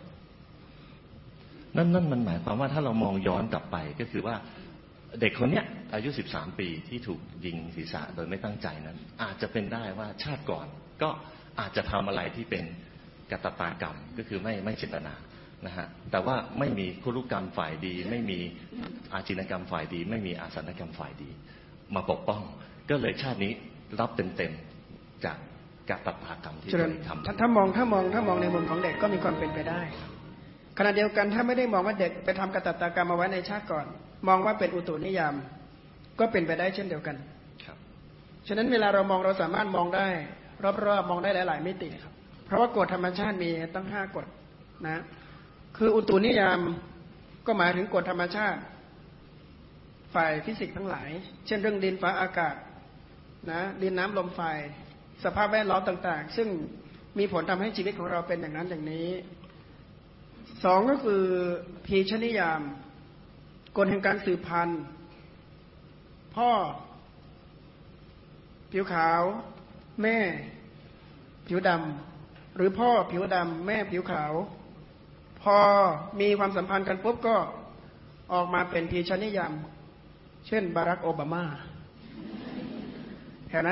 นั่นนั่นมันหมายความว่าถ้าเรามองย้อนกลับไปก็คือว่าเด็กคนเนี้ยอายุ 13 ปีที่ถูกยิงศีรษะโดยไม่ตั้งใจนั้น อาจจะเป็นได้ว่าชาติก่อนก็อาจจะทำอะไรที่เป็นกตตากรรมก็คือไม่ไม่เจตนานะฮะแต่ว่าไม่มีคุรุกรรมฝ่ายดี ไม่มีอาจินกรรมฝ่ายดี ไม่มีอาสนกรรมฝ่ายดี มาปกป้อง ก็เลยชาตินี้รับเต็มๆ จากกตตากรรมที่เคยทำถ้ามองถ้ามองถ้ามองในมุมของเด็กก็มีความเป็นไปได้ขณะเดียวกันถ้าไม่ได้มองว่าเด็กไปทำกตัตกรรมมาไว้ในชาติก่อน มองว่าเป็นอุตุนิยาม ก็เป็นไปได้เช่นเดียวกันครับฉะนั้นเวลาเรามองเราสามารถมองได้ รอบๆมองได้หลาย ๆ มิติครับ เพราะว่ากฎธรรมชาติมีตั้งห้ากฎนะ คืออุตุนิยามก็หมายถึงกฎธรรมชาติ ฝ่ายฟิสิกส์ทั้งหลาย เช่นเรื่องดินฟ้าอากาศนะดินน้ำลมไฟ สภาพแวดล้อมต่าง ๆ ซึ่งมีผลทำให้ชีวิตของเราเป็นอย่างนั้นอย่างนี้สองก็คือพีชนิยามกฎแห่งการสืบพันธุ์ พ่อ ผิวขาว แม่ ผิวดำหรือพ่อผิวดำแม่ผิวขาว พอมีความสัมพันธ์กันปุ๊บก็ออกมาเป็นพีชนิยาม เช่น บารักโอบามาเห็นไหม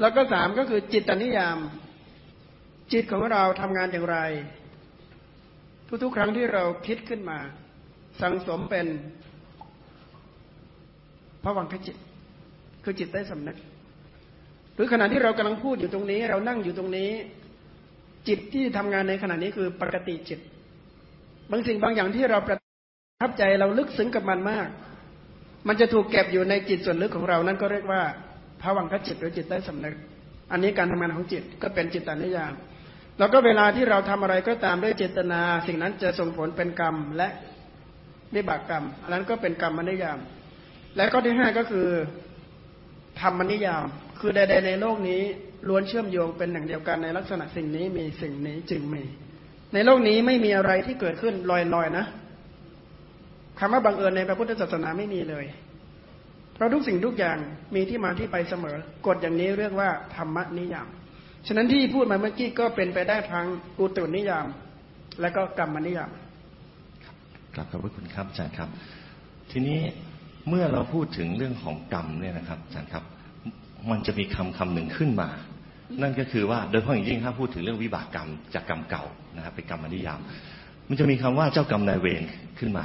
แล้วก็สามก็คือจิตตนิยาม จิตของเราทำงานอย่างไร ทุกๆครั้งที่เราคิดขึ้นมา สังสมเป็นพระวังคจิต คือจิตได้สำนึกหรือขณะที่เรากำลังพูดอยู่ตรงนี้ เรานั่งอยู่ตรงนี้ จิตที่ทำงานในขณะนี้คือปกติจิต บางสิ่งบางอย่างที่เราประทับใจเราลึกซึ้งกับมันมาก มันจะถูกเก็บอยู่ในจิตส่วนลึกของเรานั่นก็เรียกว่า พระวังคจิตหรือจิตได้สำนึก อันนี้การทำงานของจิตก็เป็นจิตตานิยาม แล้วก็เวลาที่เราทำอะไรก็ตามด้วยเจตนา สิ่งนั้นจะส่งผลเป็นกรรมและวิบากกรรม อันนั้นก็เป็นกรรมมนิยาม และข้อที่ห้าก็คือธรรมนิยาม คือใดๆในโลกนี้ล้วนเชื่อมโยงเป็นหนึ่งเดียวกันในลักษณะสิ่งนี้มีสิ่งนี้จึงมี ในโลกนี้ไม่มีอะไรที่เกิดขึ้นลอยๆนะคำว่าบังเอิญในพระพุทธศาสนาไม่มีเลย เพราะทุกสิ่งทุกอย่างมีที่มาที่ไปเสมอกฎอย่างนี้เรียกว่าธรรมนิยาม ฉะนั้นที่พูดมาเมื่อกี้ก็เป็นไปได้ทั้งอุตุนิยาม และก็กรรมนิยามกลับขอบพระคุณครับอาจารย์ครับ ทีนี้เมื่อเราพูดถึงเรื่องของกรรมเนี่ยนะครับอาจารย์ครับ มันจะมีคำคำหนึ่งขึ้นมา นั่นก็คือว่าโดยเฉพาะอย่างยิ่งถ้าพูดถึงเรื่องวิบากกรรมจากกรรมเก่านะครับเป็นกรรมนิยาม มันจะมีคำว่าเจ้ากรรมนายเวรขึ้นมา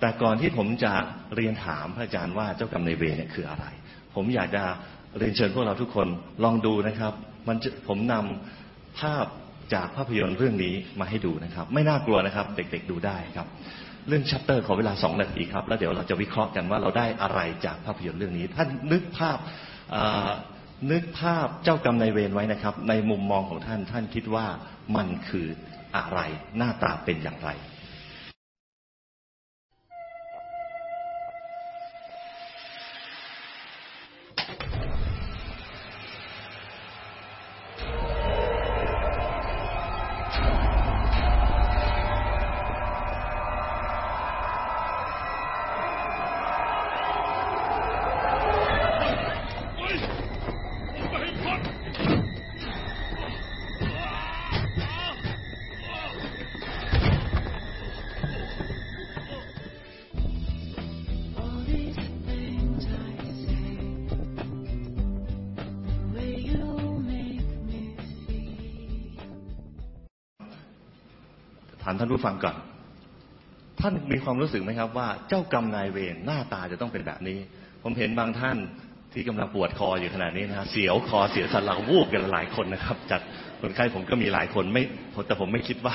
แต่ก่อนที่ผมจะเรียนถามพระอาจารย์ว่าเจ้ากรรมนายเวรเนี่ยคืออะไร ผมอยากจะเรียนเชิญพวกเราทุกคนลองดูนะครับ มันผมนำภาพจากภาพยนตร์เรื่องนี้มาให้ดูนะครับ ไม่น่ากลัวนะครับ เด็กๆดูได้ครับ เรื่องชัตเตอร์ขอเวลาสองนาทีครับ แล้วเดี๋ยวเราจะวิเคราะห์กันว่าเราได้อะไรจากภาพยนตร์เรื่องนี้ ท่านนึกภาพนึกภาพเจ้ากรรมนายเวรไว้นะครับ ในมุมมองของท่านท่านคิดว่ามันคืออะไรหน้าตาเป็นอย่างไร ท่านผู้ฟังก่อน ท่านมีความรู้สึกไหมครับว่าเจ้ากรรมนายเวรหน้าตาจะต้องเป็นแบบนี้ ผมเห็นบางท่านที่กำลังปวดคออยู่ขนาดนี้นะฮะเสียวคอเสียสันหลังวูบกันหลายคนนะครับ จากคนไข้ผมก็มีหลายคนไม่แต่ผมไม่คิดว่า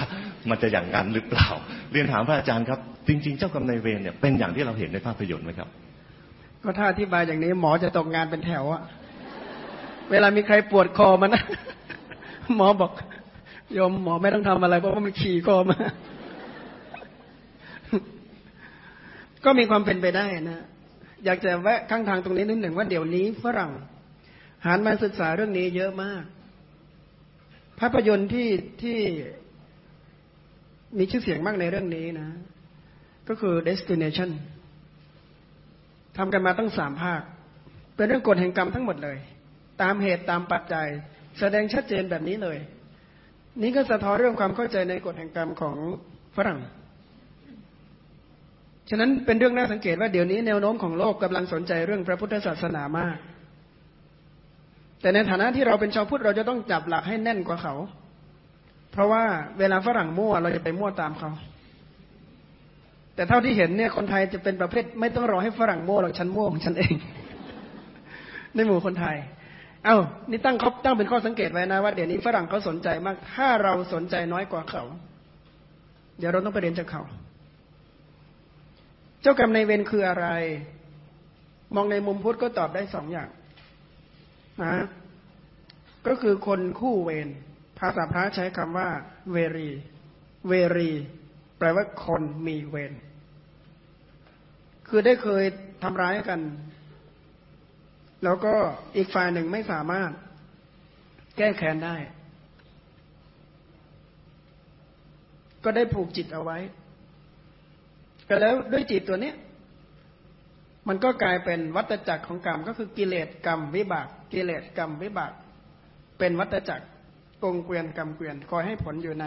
มันจะอย่างนั้นหรือเปล่า เรียนถามพระอาจารย์ครับ จริง ๆ เจ้ากรรมนายเวรเนี่ยเป็นอย่างที่เราเห็นในภาพยนตร์ไหมครับ ก็ถ้าอธิบายอย่างนี้หมอจะตกงานเป็นแถวอะเวลามีใครปวดคอมันนะหมอบอก โยมหมอไม่ต้องทำอะไร เพราะว่ามันขี่คอมา ก็มีความเป็นไปได้นะ อยากจะแวะข้างทางตรงนี้นิดหนึ่งว่าเดี๋ยวนี้ฝรั่งหันมาศึกษาเรื่องนี้เยอะมาก ภาพยนตร์ที่ที่มีชื่อเสียงมากในเรื่องนี้นะ ก็คือ Destination ทำกันมาตั้งสามภาค เป็นเรื่องกฎแห่งกรรมทั้งหมดเลย ตามเหตุตามปัจจัย แสดงชัดเจนแบบนี้เลย นี่ก็สะท้อนเรื่องความเข้าใจในกฎแห่งกรรมของฝรั่ง ฉะนั้นเป็นเรื่องน่าสังเกตว่าเดี๋ยวนี้แนวโน้มของโลกกำลังสนใจเรื่องพระพุทธศาสนามาก แต่ในฐานะที่เราเป็นชาวพุทธเราจะต้องจับหลักให้แน่นกว่าเขา เพราะว่าเวลาฝรั่งมั่วเราจะไปมั่วตามเขา แต่เท่าที่เห็นเนี่ยคนไทยจะเป็นประเภท ไม่ต้องรอให้ฝรั่งมั่วหรอกฉันมั่วของฉันเอง ในหมู่คนไทย เอา้านี่ตั้งเขาตั้งเป็นข้อสังเกตไว้นะว่าเดี๋ยวนี้ฝรั่งเขาสนใจมาก ถ้าเราสนใจน้อยกว่าเขา เดี๋ยวเราต้องไปเรียนจากเขา เจ้ากรรมในเวรคืออะไร มองในมุมพุทธก็ตอบได้สองอย่างนะก็คือคนคู่เวรภาษาพระใช้คำว่า เวรี เวรี แปลว่าคนมีเวรคือได้เคยทำร้ายกัน แล้วก็อีกฝ่ายหนึ่งไม่สามารถแก้แค้นได้ ก็ได้ผูกจิตเอาไว้ก็แล้วด้วยจิตตัวนี้มันก็กลายเป็นวัตจักรของกรรมก็คือกิเลสกรรมวิบาก กิเลสกรรมวิบาก เป็นวัตจักรกงเกวียนกรรมเกวียนคอยให้ผลอยู่ใน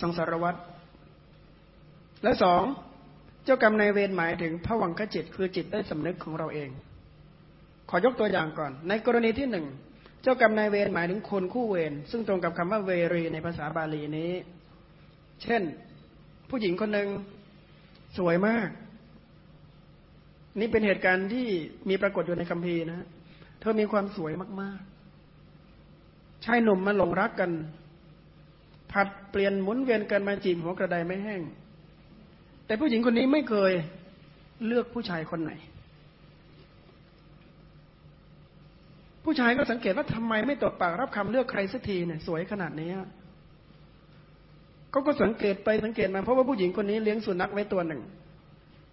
สังสารวัฏและสอง จ้ากรรมในเวรหมายถึงผวังขจิตคือจิตได้สำนึกของเราเอง ขอยกตัวอย่างก่อน ในกรณีที่หนึ่งเจ้ากรรมนายเวรหมายถึงคนคู่เวรซึ่งตรงกับคำว่าเวรีในภาษาบาลีนี้ เช่น ผู้หญิงคนหนึ่งสวยมาก นี่เป็นเหตุการณ์ที่มีปรากฏอยู่ในคัมภีร์นะ เธอมีความสวยมากๆชายหนุ่มมาหลงรักกัน ผัดเปลี่ยนหมุนเวียนกันมาจีบหัวกระไดไม่แห้ง แต่ผู้หญิงคนนี้ไม่เคยเลือกผู้ชายคนไหน ผู้ชายก็สังเกตว่าทำไมไม่ตดปากรับคำเลือกใครสักทีเนี่ยสวยขนาดนี้เขาก็สังเกตไปสังเกตมาเพราะว่าผู้หญิงคนนี้เลี้ยงสุนัขไว้ตัวหนึ่ง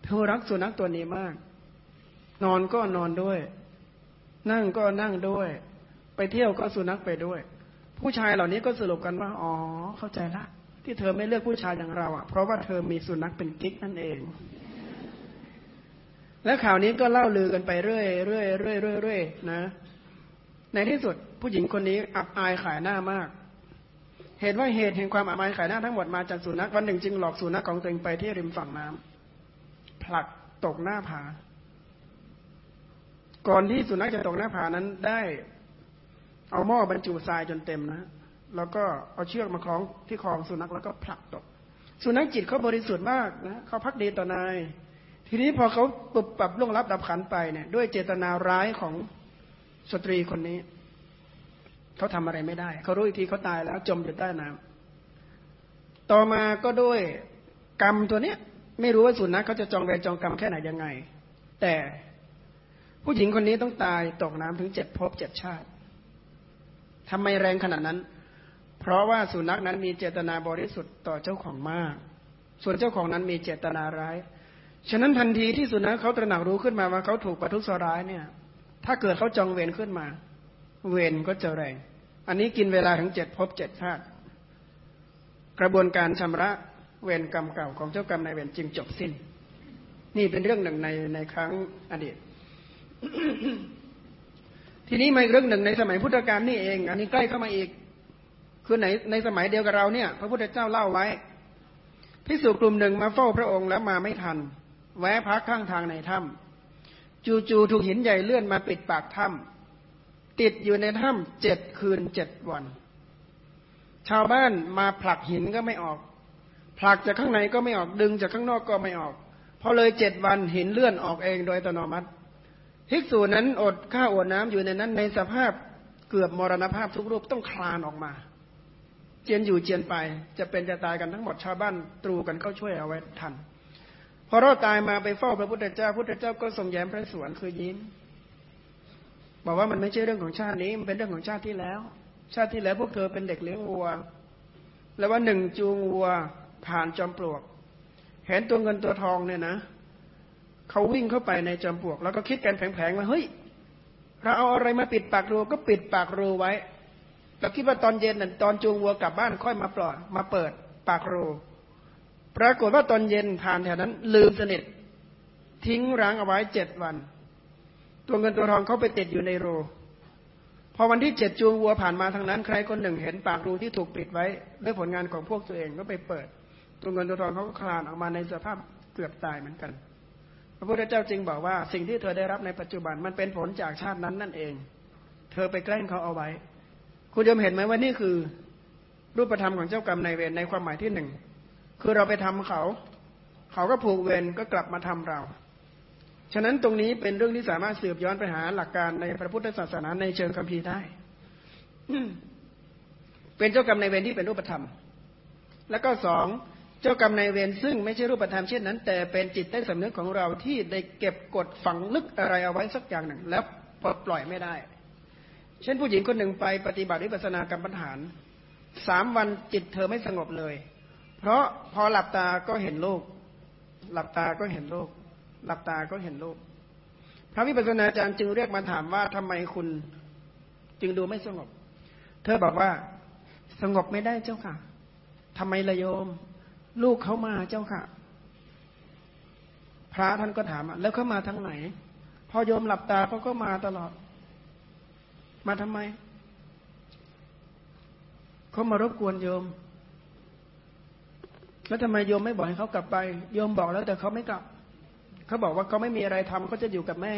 เธอรักสุนัขตัวนี้มาก นอนก็นอนด้วย นั่งก็นั่งด้วย ไปเที่ยวก็สุนัขไปด้วย ผู้ชายเหล่านี้ก็สรุปกันว่า อ๋อ เข้าใจละ ที่เธอไม่เลือกผู้ชายอย่างเราอะ เพราะว่าเธอมีสุนัขเป็นกิ๊กนั่นเอง และข่าวนี้ก็เล่าลือกันไปเรื่อยเรื่อยเรื่อยเรื่อยเรื่อยนะ ในที่สุดผู้หญิงคนนี้อับอายขายหน้ามาก เหตุว่าเหตุแห่งความอับอายขายหน้าทั้งหมดมาจากสุนัขวันหนึ่งจึงหลอกสุนัขของตัวเองไปที่ริมฝั่งน้ำผลักตกหน้าผา ก่อนที่สุนัขจะตกหน้าผานั้นได้ เอาหม้อบรรจุทรายจนเต็มนะ แล้วก็เอาเชือกมาคล้องที่คอสุนัขแล้วก็ผลักตก สุนัขจิตเขาบริสุทธิ์มากนะเขาพักดีต่อนาย ทีนี้พอเขาปรับปรับล่วงลับดับขันไปเนี่ย ด้วยเจตนาร้ายของสตรีคนนี้เขาทำอะไรไม่ได้เขารู้อีกทีเขาตายแล้วจมอยู่ใต้น้ำต่อมาก็ด้วยกรรมตัวเนี้ย ไม่รู้ว่าสุนัขเขาจะจองเวรจองกรรมแค่ไหนยังไง แต่ผู้หญิงคนนี้ต้องตายตกน้ำถึงเจ็ดภพเจ็ดชาติทำไมแรงขนาดนั้น ราะว่าสุนัขนั้นมีเจตนาบริสุทธิ์ต่อเจ้าของมาก ส่วนเจ้าของนั้นมีเจตนาร้าย ฉะนั้นทันทีที่สุนัขเขาตระหนักรู้ขึ้นมาว่าเขาถูกประทุษร้ายเนี่ย ถ้าเกิดเขาจองเวรขึ้นมา เวรก็จะแรง อันนี้กินเวลาถึงเจ็ดภพเจ็ดชาติกระบวนการชำระเวรกรรมเก่าของเจ้ากรรมนายเวรจึงจบสิ้น นี่เป็นเรื่องหนึ่งในในครั้งอดีต ทีนี้มาเรื่องหนึ่งในสมัยพุทธกาลนี่เอง อันนี้ใกล้เข้ามาอีก คือในในสมัยเดียวกับเราเนี่ย พระพุทธเจ้าเล่าไว้พิสุกลุ่มหนึ่งมาเฝ้าพระองค์แล้วมาไม่ทัน แวะพักข้างทางในถ้ำจู่ๆถูกหินใหญ่เลื่อนมาปิดปากถ้ำติดอยู่ในถ้ำเจ็ดคืนเจ็ดวัน ชาวบ้านมาผลักหินก็ไม่ออก ผลักจากข้างในก็ไม่ออกดึงจากข้างนอกก็ไม่ออกพอเลยเจ็ดวันหินเลื่อนออกเองโดยอัตโนมัติภิกษุนั้นอดข้าวอดน้ำอยู่ในนั้นในสภาพเกือบมรณภาพทุกรูปต้องคลานออกมา เจียนอยู่เจียนไป จะเป็นจะตายกันทั้งหมดชาวบ้านตรูกันเข้าช่วยเอาไว้ทัน พอรอดตายมาไปเฝ้าพระพุทธเจ้าพุทธเจ้าก็ทรงแย้มพระสวนคือยิ้มบอกว่ามันไม่ใช่เรื่องของชาตินี้มันเป็นเรื่องของชาติที่แล้ว ชาติที่แล้วพวกเธอเป็นเด็กเลี้ยงวัว แล้วว่าหนึ่งจูงวัวผ่านจอมปลวก เห็นตัวเงินตัวทองเนี่ยนะเขาวิ่งเข้าไปในจอมปลวก แล้วก็คิดกันแผลงๆว่าเฮ้ยเราเอาอะไรมาปิดปากรูก็ปิดปากรูไว้ แล้วคิดว่าตอนเย็นตอนจูงวัวกลับบ้านค่อยมาปล่อยมาเปิดปากรูปรากฏว่าตอนเย็นผ่านแถวนั้น ลืมสนิททิ้งร้างเอาไว้เจ็ดวัน ตัวเงินตัวทองเขาไปติดอยู่ในรูพอวันที่เจ็ดจูงวัวผ่านมาทางนั้น ใครคนหนึ่งเห็นปากรูที่ถูกปิดไว้ ด้วยผลงานของพวกตัวเองก็ไปเปิด ตัวเงินตัวทองเขาก็คลานออกมาในสภาพเกือบตายเหมือนกัน พระพุทธเจ้าจึงบอกว่า สิ่งที่เธอได้รับในปัจจุบันมันเป็นผลจากชาตินั้นนั่นเอง เธอไปแกล้งเขาเอาไว้ คุณยมเห็นไหมว่านี่คือ รูปธรรมของเจ้ากรรมนายเวรในความหมายที่หนึ่งคือเราไปทำเขา เขาก็ผูกเวรก็กลับมาทำเรา ฉะนั้นตรงนี้เป็นเรื่องที่สามารถสืบย้อนไปหาหลักการในพระพุทธศาสนาในเชิงคัมภีร์ได้เป็นเจ้ากรรมในเวรที่เป็นรูปธรรม แล้วก็สองเจ้ากรรมในเวรซึ่งไม่ใช่รูปธรรมเช่นนั้น แต่เป็นจิตใต้สำนึกของเราที่ได้เก็บกดฝังลึกอะไรเอาไว้สักอย่างหนึ่ง แล้วปล่อยไม่ได้ เช่นผู้หญิงคนหนึ่งไปปฏิบัติวิปัสสนากรรมฐานสามวันจิตเธอไม่สงบเลย เพราะพอหลับตาก็เห็นโลก หลับตาก็เห็นโลก หลับตาก็เห็นโลก พระวิปัสสนาจารย์จึงเรียกมาถามว่าทำไมคุณจึงดูไม่สงบ เธอบอกว่าสงบไม่ได้เจ้าค่ะทำไมละโยม ลูกเขามาเจ้าค่ะ พระท่านก็ถามแล้วเขามาทั้งไหน พอโยมหลับตาเขาก็มาตลอด มาทำไม เขามารบกวนโยม แล้วทำไมโยมไม่บอกให้เขากลับไป โยมบอกแล้วแต่เขาไม่กลับ เขาบอกว่าเขาไม่มีอะไรทำเขาจะอยู่กับแม่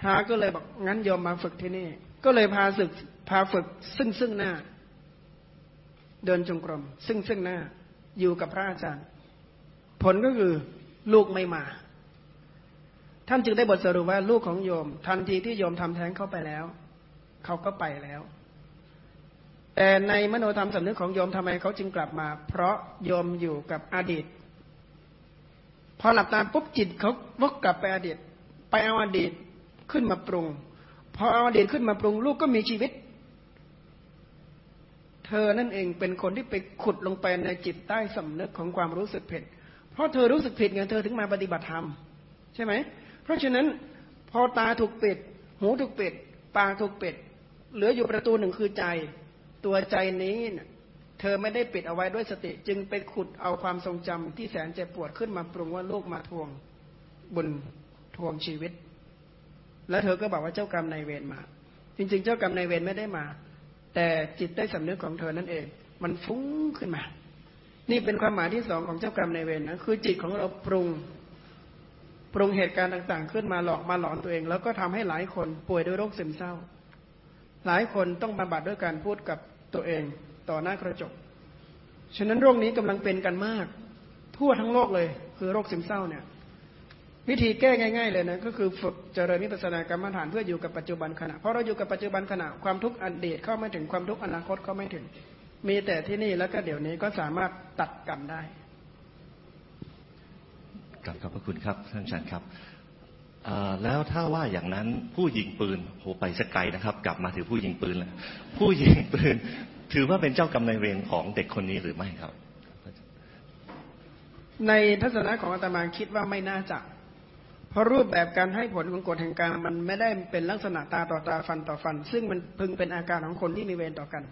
พระก็เลยบอกงั้นโยมมาฝึกที่นี่ ก็เลยพาศึกพาฝึกซึ่งซึ่งหน้า เดินจงกรมซึ่งซึ่งหน้า อยู่กับพระอาจารย์ ผลก็คือลูกไม่มา ท่านจึงได้บทสรุปว่าลูกของโยม ทันทีที่โยมทำแท้งเข้าไปแล้ว เขาก็ไปแล้ว แต่ในมโนธรรมสำนึกของโยมทำไมเขาจึงกลับมา เพราะโยมอยู่กับอดีต พอหลับตาปุ๊บจิตเขาวกกลับไปอดีต ไปเอาอดีตขึ้นมาปรุงพอเอาอดีตขึ้นมาปรุงลูกก็มีชีวิต เธอนั่นเองเป็นคนที่ไปขุดลงไปในจิตใต้สำนึกของความรู้สึกผิด เพราะเธอรู้สึกผิดไงเธอถึงมาปฏิบัติธรรมใช่ไหม เพราะฉะนั้นพอตาถูกปิด หูถูกปิด ปากถูกปิด เหลืออยู่ประตูหนึ่งคือใจ ตัวใจนี้เธอไม่ได้ปิดเอาไว้ด้วยสติ จึงไปขุดเอาความทรงจำที่แสนเจ็บปวดขึ้นมาปรุงว่าลูกมาทวงบุญทวงชีวิต แล้วเธอก็บอกว่าเจ้ากรรมนายเวรมา จริง ๆ เจ้ากรรมนายเวรไม่ได้มา แต่จิตใต้สำนึกของเธอนั่นเอง มันฟุ้งขึ้นมา นี่เป็นความหมายที่สองของเจ้ากรรมนายเวรนะคือจิตของเราปรุง ปรุงเหตุการณ์ต่างๆ ขึ้นมาหลอกมาหลอนตัวเอง แล้วก็ทำให้หลายคนป่วยด้วยโรคซึมเศร้า หลายคนต้องบำบัดด้วยการพูดกับตัวเองต่อหน้ากระจก ฉะนั้นโรคนี้กำลังเป็นกันมาก ทั่วทั้งโลกเลย คือโรคซึมเศร้าเนี่ย วิธีแก้ง่าย ๆ เลยนะก็คือฝึกเจริญวิปัสสนากรรมฐานเพื่ออยู่กับปัจจุบันขณะเพราะเราอยู่กับปัจจุบันขณะความทุกข์อดีตเข้าไม่ถึงความทุกข์อนาคตเข้าไม่ถึง มีแต่ที่นี่แล้วก็เดี๋ยวนี้ก็สามารถตัดกรรมได้ กลับขอบพระคุณครับท่านอาจารย์ครับแล้วถ้าว่าอย่างนั้นผู้ยิงปืนโหไปสกไกลนะครับ กลับมาถือผู้ยิงปืนแล้วผู้ยิงปืน ถือว่าเป็นเจ้ากรรมนายเวรของเด็กคนนี้หรือไม่ครับ ในทัศนะของอาตมาคิดว่าไม่น่าจะเพราะรูปแบบการให้ผลของกฎแห่งการมมันไม่ได้เป็นลักษณะตาต่อตาฟันต่อฟัน ซึ่งมันพึงเป็นอาการของคนที่มีเวรต่อกัน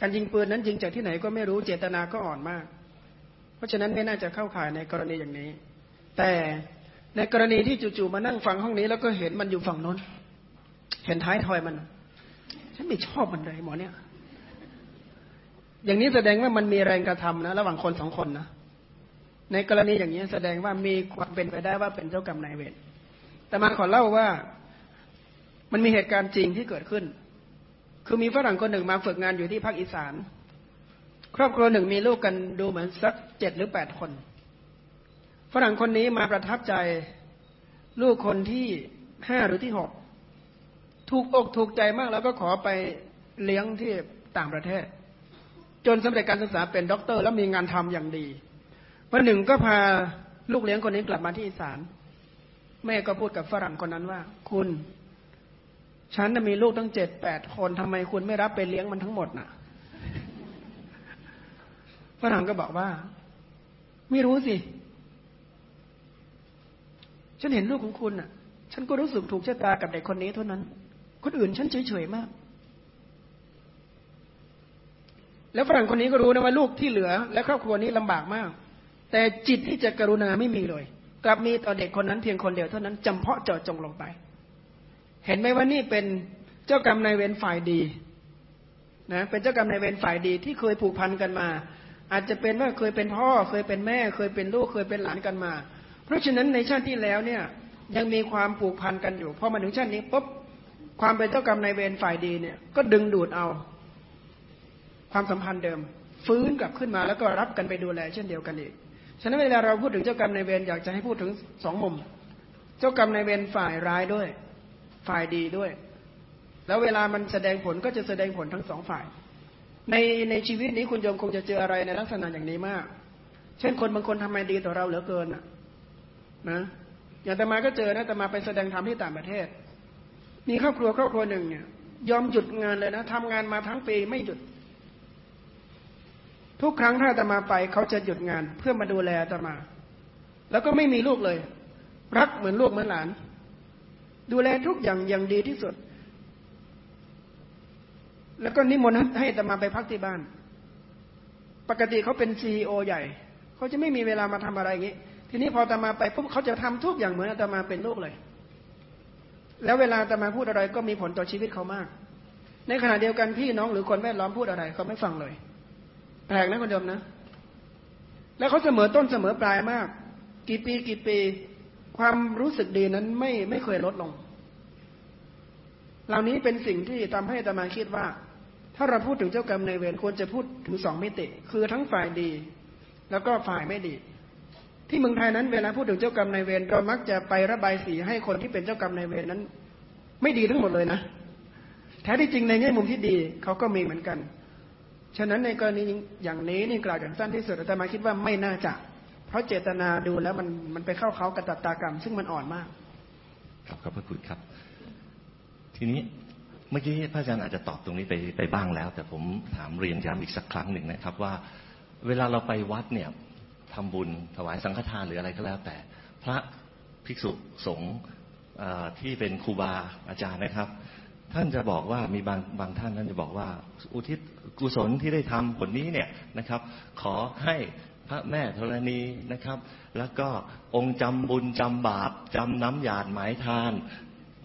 การยิงปืนนั้นยิงจากที่ไหนก็ไม่รู้เจตนาก็อ่อนมาก ราะฉะนั้นไม่น่าจะเข้าข่ายในกรณีอย่างนี้ แต่ในกรณีที่จู่ๆมานั่งฟังห้องนี้ แล้วก็เห็นมันอยู่ฝั่งน้น เห็นท้ายทอยมัน ฉันไม่ชอบมันเลยหมอเนี่ย อย่างนี้แสดงว่ามันมีแรงกระทำนะ ระหว่างคนสองคนนะในกรณีอย่างนี้แสดงว่ามีความเป็นไปได้ว่าเป็นเจ้ากรรมนายเวรแต่มาขอเล่าว่ามันมีเหตุการณ์จริงที่เกิดขึ้น คือมีฝรั่งคนหนึ่งมาฝึกงานอยู่ที่ภาคอีสาน ครอบครัวหนึ่งมีลูกกันดูเหมือนสักเจ็ดหรือแปดคน ฝรั่งคนนี้มาประทับใจลูกคนที่ห้าหรือที่หกถูกอกถูกใจมากแล้วก็ขอไปเลี้ยงที่ต่างประเทศ จนสำเร็จการศึกษาเป็นด็อกเตอร์ แล้วมีงานทำอย่างดีวันหนึ่งก็พาลูกเลี้ยงคนนี้กลับมาที่อีสาน แม่ก็พูดกับฝรั่งคนนั้นว่า คุณ ฉันมีลูกตั้งเจ็ดแปดคนทำไมคุณไม่รับไปเลี้ยงมันทั้งหมดน่ะ ฝรั่งก็บอกว่า ไม่รู้สิ ฉันเห็นลูกของคุณน่ะ ฉันก็รู้สึกถูกชะตากับเด็กคนนี้เท่านั้น คนอื่นฉันเฉยๆมาก แล้วฝรั่งคนนี้ก็รู้นะว่าลูกที่เหลือ และครอบครัวนี้ลำบากมาก แต่จิตที่จะกรุณาไม่มีเลย กลับมีต่อเด็กคนนั้นเพียงคนเดียวเท่านั้นจำเพาะเจาะจงลงไป เห็นไหมว่านี่เป็นเจ้ากรรมนายเวรฝ่ายดีนะเป็นเจ้ากรรมนายเวรฝ่ายดีที่เคยผูกพันกันมา อาจจะเป็นว่าเคยเป็นพ่อ เคยเป็นแม่ เคยเป็นลูกเคยเป็นหลานกันมา เพราะฉะนั้นในชาติที่แล้วเนี่ยยังมีความผูกพันกันอยู่พอมาถึงชาตินี้ปุ๊บความเป็นเจ้ากรรมนายเวรฝ่ายดีเนี่ยก็ดึงดูดเอา ความสัมพันธ์เดิม ฟื้นกลับขึ้นมาแล้วก็รับกันไปดูแลเช่นเดียวกันอีกฉะนั้นเวลาเราพูดถึงเจ้ากรรมในเวรอยากจะให้พูดถึงสองมุม เจ้ากรรมในเวรฝ่ายร้ายด้วย ฝ่ายดีด้วย แล้วเวลามันแสดงผลก็จะแสดงผลทั้งสองฝ่าย ในในชีวิตนี้คุณโยมคงจะเจออะไรในลักษณะอย่างนี้มาก เช่นคนบางคนทำไมดีต่อเราเหลือเกินอะ นะ อย่างแต่มาก็เจอนะแต่มาไปแสดงธรรมที่ต่างประเทศ มีครอบครัวครอบครัวหนึ่งเนี่ย ยอมหยุดงานเลยนะทำงานมาทั้งปีไม่หยุด ทุกครั้งถ้าอาตมาไปเขาจะหยุดงานเพื่อมาดูแลอาตมา แล้วก็ไม่มีลูกเลย รักเหมือนลูกเหมือนหลาน ดูแลทุกอย่างอย่างดีที่สุด แล้วก็นิมนต์ให้อาตมาไปพักที่บ้าน ปกติเขาเป็นซีอใหญ่ เขาจะไม่มีเวลามาทำอะไรอย่างนี้ ทีนี้พออาตมาไปปุ๊บเขาจะทำทุกอย่างเหมือนอาตมาเป็นลูกเลย แล้วเวลาอาตมาพูดอะไรก็มีผลต่อชีวิตเขามาก ในขณะเดียวกันพี่น้องหรือคนแวดล้อมพูดอะไรเขาไม่ฟังเลย แปลกนะคุณโยมนะ แล้วเขาเสมอต้นเสมอปลายมาก กี่ปีกี่ปี ความรู้สึกดีนั้นไม่ไม่เคยลดลงเหล่านี้เป็นสิ่งที่ทำให้ตมาคิดว่า ถ้าเราพูดถึงเจ้ากรรมในเวรควรจะพูดถึงสองมิติ คือทั้งฝ่ายดี แล้วก็ฝ่ายไม่ดี ที่เมืองไทยนั้นเวลาพูดถึงเจ้ากรรมในเวรเรามักจะไประบายสีให้คนที่เป็นเจ้ากรรมในเวรนั้น ไม่ดีทั้งหมดเลยนะแท้ที่จริงในแง่มุมที่ดีเขาก็มีเหมือนกัน ฉะนั้นในกรณีอย่างนี้นี่กล่าวอย่างสั้นที่สุดแต่มาคิดว่าไม่น่าจะ เพราะเจตนาดูแล้วมันมันไปเข้าเขากระตัตากรรม ซึ่งมันอ่อนมาก ครับขอบพระคุณครับ ทีนี้ เมื่อกี้พระอาจารย์อาจจะตอบตรงนี้ไปไปบ้างแล้ว แต่ผมถามเรียนย้ำอีกสักครั้งหนึ่งนะครับ ว่า เวลาเราไปวัดเนี่ยทำบุญถวายสังฆทานหรืออะไรก็แล้ว แต่พระภิกษุสงฆ์ที่เป็นครูบาอาจารย์นะครับ ท่านจะบอกว่ามีบางบางท่านท่านจะบอกว่า อุทิศกุศลที่ได้ทำผลนี้เนี่ยนะครับ ขอให้พระแม่ธรณีนะครับ แล้วก็องค์จำบุญจำบาปจำน้ำหยาดหมายทาน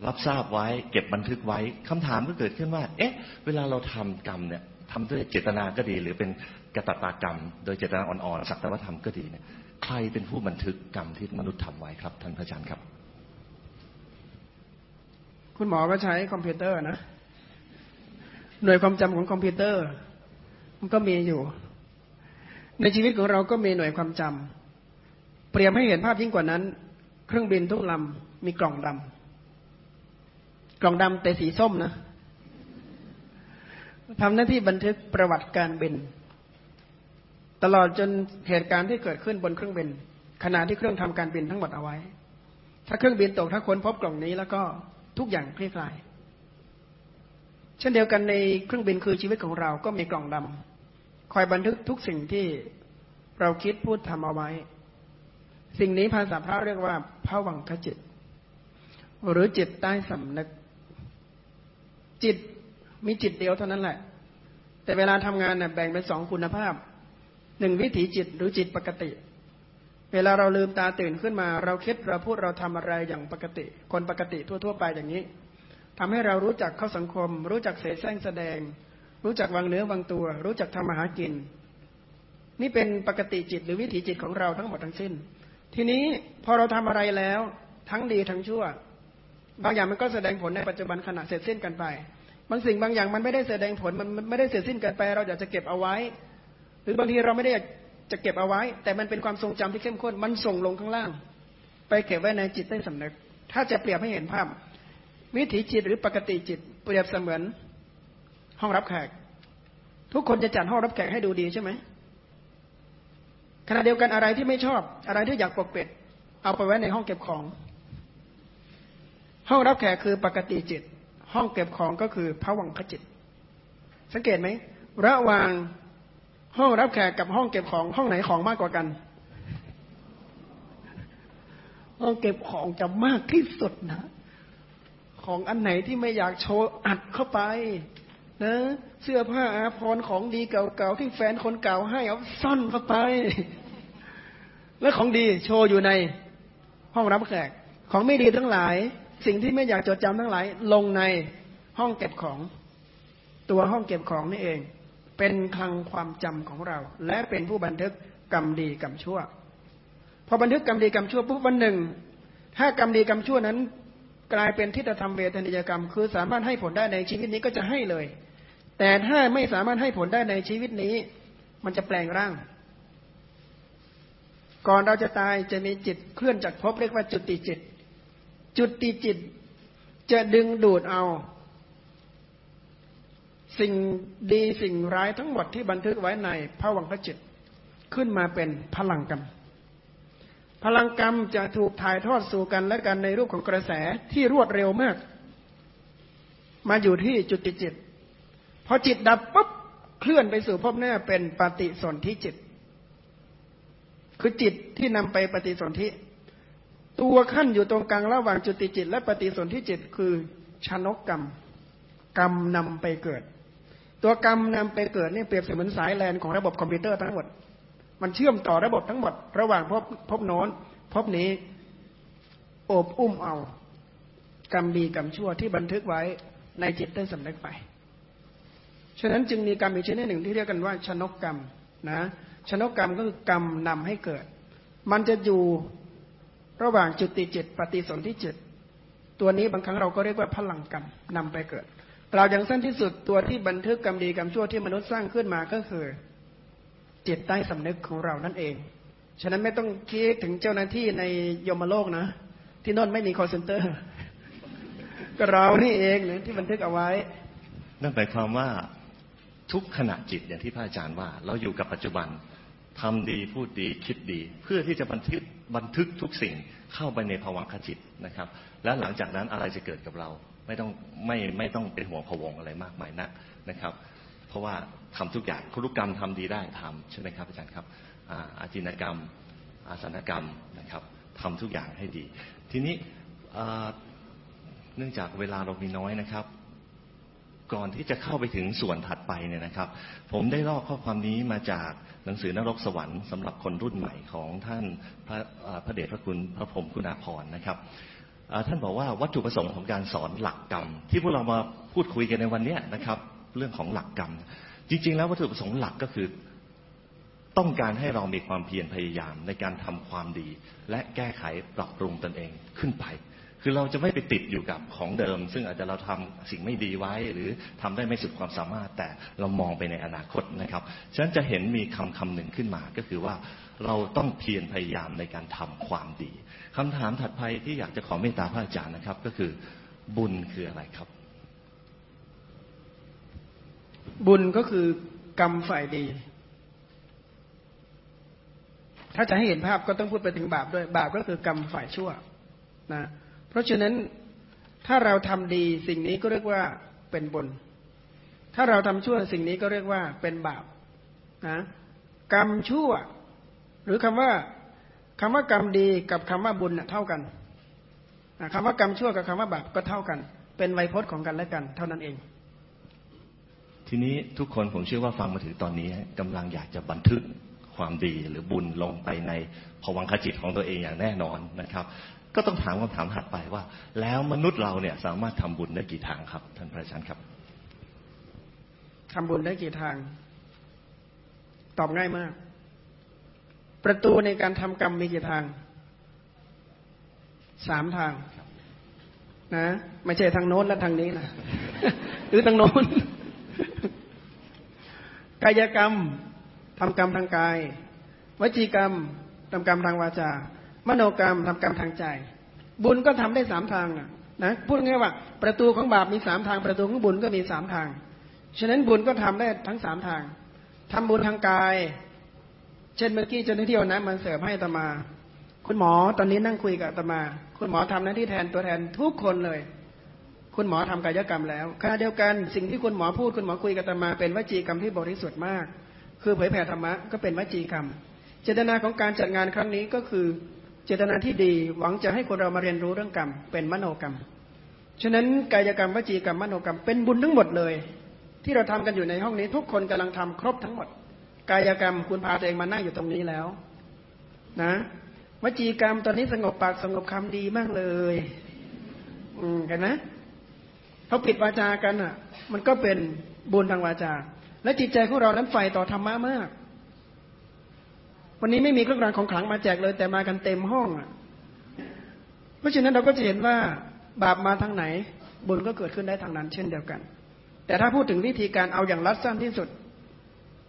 รับทราบไว้ เก็บบันทึกไว้คำถามก็เกิดขึ้นว่า เอ๊ะ เวลาเราทำกรรมเนี่ยทำด้วยเจตนาก็ดี หรือเป็นกตตากรรม โดยเจตนาอ่อนๆสักแต่ว่าทำก็ดีเนี่ยใครเป็นผู้บันทึกกรรมที่มนุษย์ทำไว้ครับ ท่านพระอาจารย์ครับ คุณหมอก็ใช้คอมพิวเตอร์นะหน่วยความจำของคอมพิวเตอร์ มันก็มีอยู่ ในชีวิตของเราก็มีหน่วยความจำเปรียบให้เห็นภาพยิ่งกว่านั้น เครื่องบินทุกลำมีกล่องดำ กล่องดำแต่สีส้มนะทำหน้าที่บันทึกประวัติการบิน ตลอดจนเหตุการณ์ที่เกิดขึ้นบนเครื่องบิน ขณะที่เครื่องทำการบินทั้งหมดเอาไว้ ถ้าเครื่องบินตกถ้าคนพบกล่องนี้แล้วก็ทุกอย่างคลี่คลาย เช่นเดียวกันในเครื่องบินคือชีวิตของเราก็มีกล่องดำคอยบันทึกทุกสิ่งที่เราคิดพูดทำเอาไว้ สิ่งนี้ภาษาพระเรียกว่าภาวังคจิต หรือจิตใต้สำนึก จิตมีจิตเดียวเท่านั้นแหละ แต่เวลาทำงานเนี่ยแบ่งเป็นสองคุณภาพหนึ่งวิถีจิตหรือจิตปกติ เวลาเราลืมตาตื่นขึ้นมา เราคิดเราพูดเราทำอะไรอย่างปกติ คนปกติทั่ว ๆ ไปอย่างนี้ทำให้เรารู้จักเข้าสังคม รู้จักเสแสร้งแสดง รู้จักวางเนื้อวางตัว รู้จักทำมาหากิน นี่เป็นปกติจิตหรือวิถีจิตของเราทั้งหมดทั้งสิ้น ทีนี้พอเราทำอะไรแล้วทั้งดีทั้งชั่ว บางอย่างมันก็แสดงผลในปัจจุบันขณะเสร็จสิ้นกันไป บางสิ่งบางอย่างมันไม่ได้แสดงผลมันไม่ได้เสร็จสิ้นกันไป เราอยากจะเก็บเอาไว้ หรือบางทีเราไม่ได้จะเก็บเอาไว้ แต่มันเป็นความทรงจำที่เข้มข้นมันส่งลงข้างล่าง ไปเก็บไว้ในจิตใต้สำนึก ถ้าจะเปรียบให้เห็นภาพ วิถีจิตหรือปกติจิตเปรียบเสมือนห้องรับแขก ทุกคนจะจัดห้องรับแขกให้ดูดีใช่ไหมขณะเดียวกันอะไรที่ไม่ชอบอะไรที่อยากปกปิด เอาไปไว้ในห้องเก็บของ ห้องรับแขกคือปกติจิต ห้องเก็บของก็คือพระวังคจิต สังเกตไหมระหว่างห้องรับแขกกับห้องเก็บของห้องไหนของมากกว่ากัน ห้องเก็บของจะมากที่สุดนะ ของอันไหนที่ไม่อยากโชว์อัดเข้าไป นะ เสื้อผ้าอาภรณ์ของดีเก่าๆที่แฟนคนเก่าให้เอาซ่อนเข้าไป แล้วของดีโชว์อยู่ในห้องรับแขก ของไม่ดีทั้งหลาย สิ่งที่ไม่อยากจดจำทั้งหลาย ลงในห้องเก็บของ ตัวห้องเก็บของนี่เอง เป็นคลังความจำของเรา และเป็นผู้บันทึกกรรมดีกรรมชั่ว พอบันทึกกรรมดีกรรมชั่วปุ๊บวันหนึ่ง ถ้ากรรมดีกรรมชั่วนั้น กลายเป็นทิฏฐธรรมเวทนิยกรรม คือสามารถให้ผลได้ในชีวิตนี้ก็จะให้เลย แต่ถ้าไม่สามารถให้ผลได้ในชีวิตนี้ มันจะแปลงร่างก่อนเราจะตายจะมีจิตเคลื่อนจากภพเรียกว่าจุติจิต จุดติจิตจะดึงดูดเอา สิ่งดีสิ่งร้ายทั้งหมดที่บันทึกไว้ในพระวังพระจิต ขึ้นมาเป็นพลังกรรม พลังกรรมจะถูกถ่ายทอดสู่กันและกันในรูปของกระแสที่รวดเร็วมาก มาอยู่ที่จุดติจิตพอจิตดับปุ๊บเคลื่อนไปสู่ภพหน้าเป็นปฏิสนธิจิต คือจิตที่นำไปปฏิสนธิ ตัวขั้นอยู่ตรงกลางระหว่างจุติจิต และปฏิสนธิจิตคือชนกกรรม กรรมนำไปเกิด ตัวกรรมนำไปเกิดนี่เปรียบเสมือนสายแลนของระบบคอมพิวเตอร์ทั้งหมด มันเชื่อมต่อระบบทั้งหมด ระหว่างพบพบโน้นพบนี้โอบอุ้มเอา กรรมดีกรรมชั่วที่บันทึกไว้ในจิตได้สำนึกไป ฉะนั้นจึงมีกรรมอีกชนิดหนึ่งที่เรียกกันว่าชนกกรรมนะชนกกรรมก็คือกรรมนำให้เกิด มันจะอยู่ ระหว่างจุติจิตปฏิสนธิจิต ตัวนี้บางครั้งเราก็เรียกว่าพลังกรรมนำไปเกิดกล่าวอย่างสั้นที่สุดตัวที่บันทึกกรรมดีกรรมชั่วที่มนุษย์สร้างขึ้นมาก็คือจิตใต้สำนึกของเรานั่นเอง ฉะนั้นไม่ต้องคิดถึงเจ้าหน้าที่ในยมโลกนะ ที่นั่นไม่มี call center ก็เรานี่เองเนี่ยที่บันทึกเอาไว้ นั่นหมายความว่าทุกขณะจิตอย่างที่พระอาจารย์ว่า เราอยู่กับปัจจุบันทำดีพูดดีคิดดี เพื่อที่จะบันทึก บันทึกทุกสิ่งเข้าไปในภวังคจิตนะครับ และหลังจากนั้นอะไรจะเกิดกับเราไม่ต้องไม่ไม่ต้องเป็นห่วงพวงอะไรมากมายนักนะครับ เพราะว่าทำทุกอย่างคุรุกรรมทำดีได้ทำใช่ไหมครับอาจารย์ครับอาจินกรรม อาสนกรรมนะครับทำทุกอย่างให้ดี ทีนี้เนื่องจากเวลาเรามีน้อยนะครับ ก่อนที่จะเข้าไปถึงส่วนถัดไปเนี่ยนะครับ ผมได้ลอกข้อความนี้มาจาก หนังสือนรกสวรรค์สำหรับคนรุ่นใหม่ของท่านพระพระเดชพระคุณพระพรมคุณาภรณ์นะครับท่านบอกว่าวัตถุประสงค์ของการสอนหลักกรรม ที่พวกเรามาพูดคุยกันในวันนี้นะครับ เรื่องของหลักกรรม จริง ๆ แล้ววัตถุประสงค์หลักก็คือ ต้องการให้เรามีความเพียรพยายามในการทำความดี และแก้ไขปรับปรุงตนเองขึ้นไป คือเราจะไม่ไปติดอยู่กับของเดิม ซึ่งอาจจะเราทำสิ่งไม่ดีไว้ หรือทำได้ไม่สุดความสามารถ แต่เรามองไปในอนาคตนะครับ ฉะนั้นจะเห็นมีคำคำหนึ่งขึ้นมาก็คือว่าเราต้องเพียรพยายามในการทำความดีคำถามถัดไปที่อยากจะขอเมตตาพระอาจารย์นะครับ ก็คือบุญคืออะไรครับ บุญก็คือกรรมฝ่ายดี ถ้าจะให้เห็นภาพก็ต้องพูดไปถึงบาปด้วย บาปก็คือกรรมฝ่ายชั่ว นะ ราะฉะนั้นถ้าเราทำดีสิ่งนี้ก็เรียกว่าเป็นบุญ ถ้าเราทำชั่วสิ่งนี้ก็เรียกว่าเป็นบาปนะกรรมชั่ว หรือคำว่าคำว่ากรรมดีกับคำว่าบุญเท่ากันคำว่ากรรมชั่วกับคำว่าบาปก็เท่ากัน เป็นไวยพจน์ของกันและกัน เท่านั้นเอง ทีนี้ทุกคนผมเชื่อว่าฟังมาถึงตอนนี้กำลังอยากจะบันทึกความดีหรือบุญลงไปในภวังคจิตของตัวเองอย่างแน่นอนนะครับ ก็ต้องถามคำถามถัดไปว่า แล้วมนุษย์เราเนี่ยสามารถทำบุญได้กี่ทางครับ ท่านพระอาจารย์ครับทำบุญได้กี่ทาง ตอบง่ายมาก ประตูในการทำกรรมมีกี่ทางสามทางนะไม่ใช่ทางโน้นและทางนี้นะหรือทางโน้น กายกรรมทำกรรมทางกาย วจีกรรมทำกรรมทางวาจา มโนกรรมทำกรรมทางใจ บุญก็ทำได้สามทางนะพูดง่ายว่าประตูของบาปมีสามทาง ประตูของบุญก็มีสามทาง ฉะนั้นบุญก็ทำได้ทั้งสามทางทำบุญทางกาย เช่นเมื่อกี้เจ้าหน้าที่เอาน้ำมาเสิร์ฟให้ตมา คุณหมอตอนนี้นั่งคุยกับตมา คุณหมอทำหน้าที่แทนตัวแทนทุกคนเลย คุณหมอทำกายกรรมแล้วขณะเดียวกันสิ่งที่คุณหมอพูดคุณหมอคุยกับตมา เป็นวจีกรรมที่บริสุทธิ์มาก คือเผยแผ่ธรรมะก็เป็นวจีกรรม เจตนาของการจัดงานครั้งนี้ก็คือ เจตนาที่ดีหวังจะให้คนเรามาเรียนรู้เรื่องกรรม เป็นมโนกรรม ฉะนั้นกายกรรมวจีกรรมมโนกรรมเป็นบุญทั้งหมดเลย ที่เราทำกันอยู่ในห้องนี้ ทุกคนกำลังทำครบทั้งหมด กายกรรมคุณพาตัวเองมานั่งอยู่ตรงนี้แล้ว นะวจีกรรมตอนนี้สงบปากสงบคำดีมากเลย อืมเห็นไหมเขาปิดวาจากันอะ มันก็เป็นบุญทางวาจา และจิตใจของเรานั้นใฝ่ต่อธรรมะมาก วันนี้ไม่มีเครื่องรางของขลังมาแจกเลย แต่มากันเต็มห้องอะ เพราะฉะนั้นเราก็จะเห็นว่าบาปมาทางไหน บุญก็เกิดขึ้นได้ทางนั้น เช่นเดียวกัน แต่ถ้าพูดถึงวิธีการเอาอย่างรัดสั้นที่สุด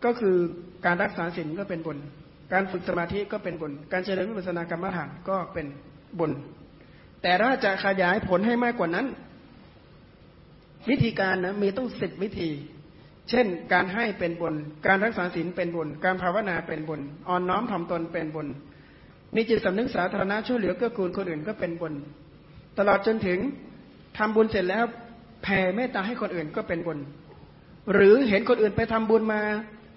ก็คือการรักษาศีลก็เป็นบุญ การฝึกสมาธิก็เป็นบุญ การเจริญวิปัสสนากรรมฐานก็เป็นบุญ แต่ถ้าจะขยายผลให้มากกว่านั้น วิธีการนะมีต้องสิบวิธี เช่น การให้เป็นบุญ การรักษาศีลเป็นบุญ การภาวนาเป็นบุญ อ่อนน้อมถ่อมตนเป็นบุญ มีจิตสำนึกสาธารณะช่วยเหลือเกื้อกูลคนอื่นก็เป็นบุญ ตลอดจนถึงทำบุญเสร็จแล้วแผ่เมตตาให้คนอื่นก็เป็นบุญ หรือเห็นคนอื่นไปทำบุญมา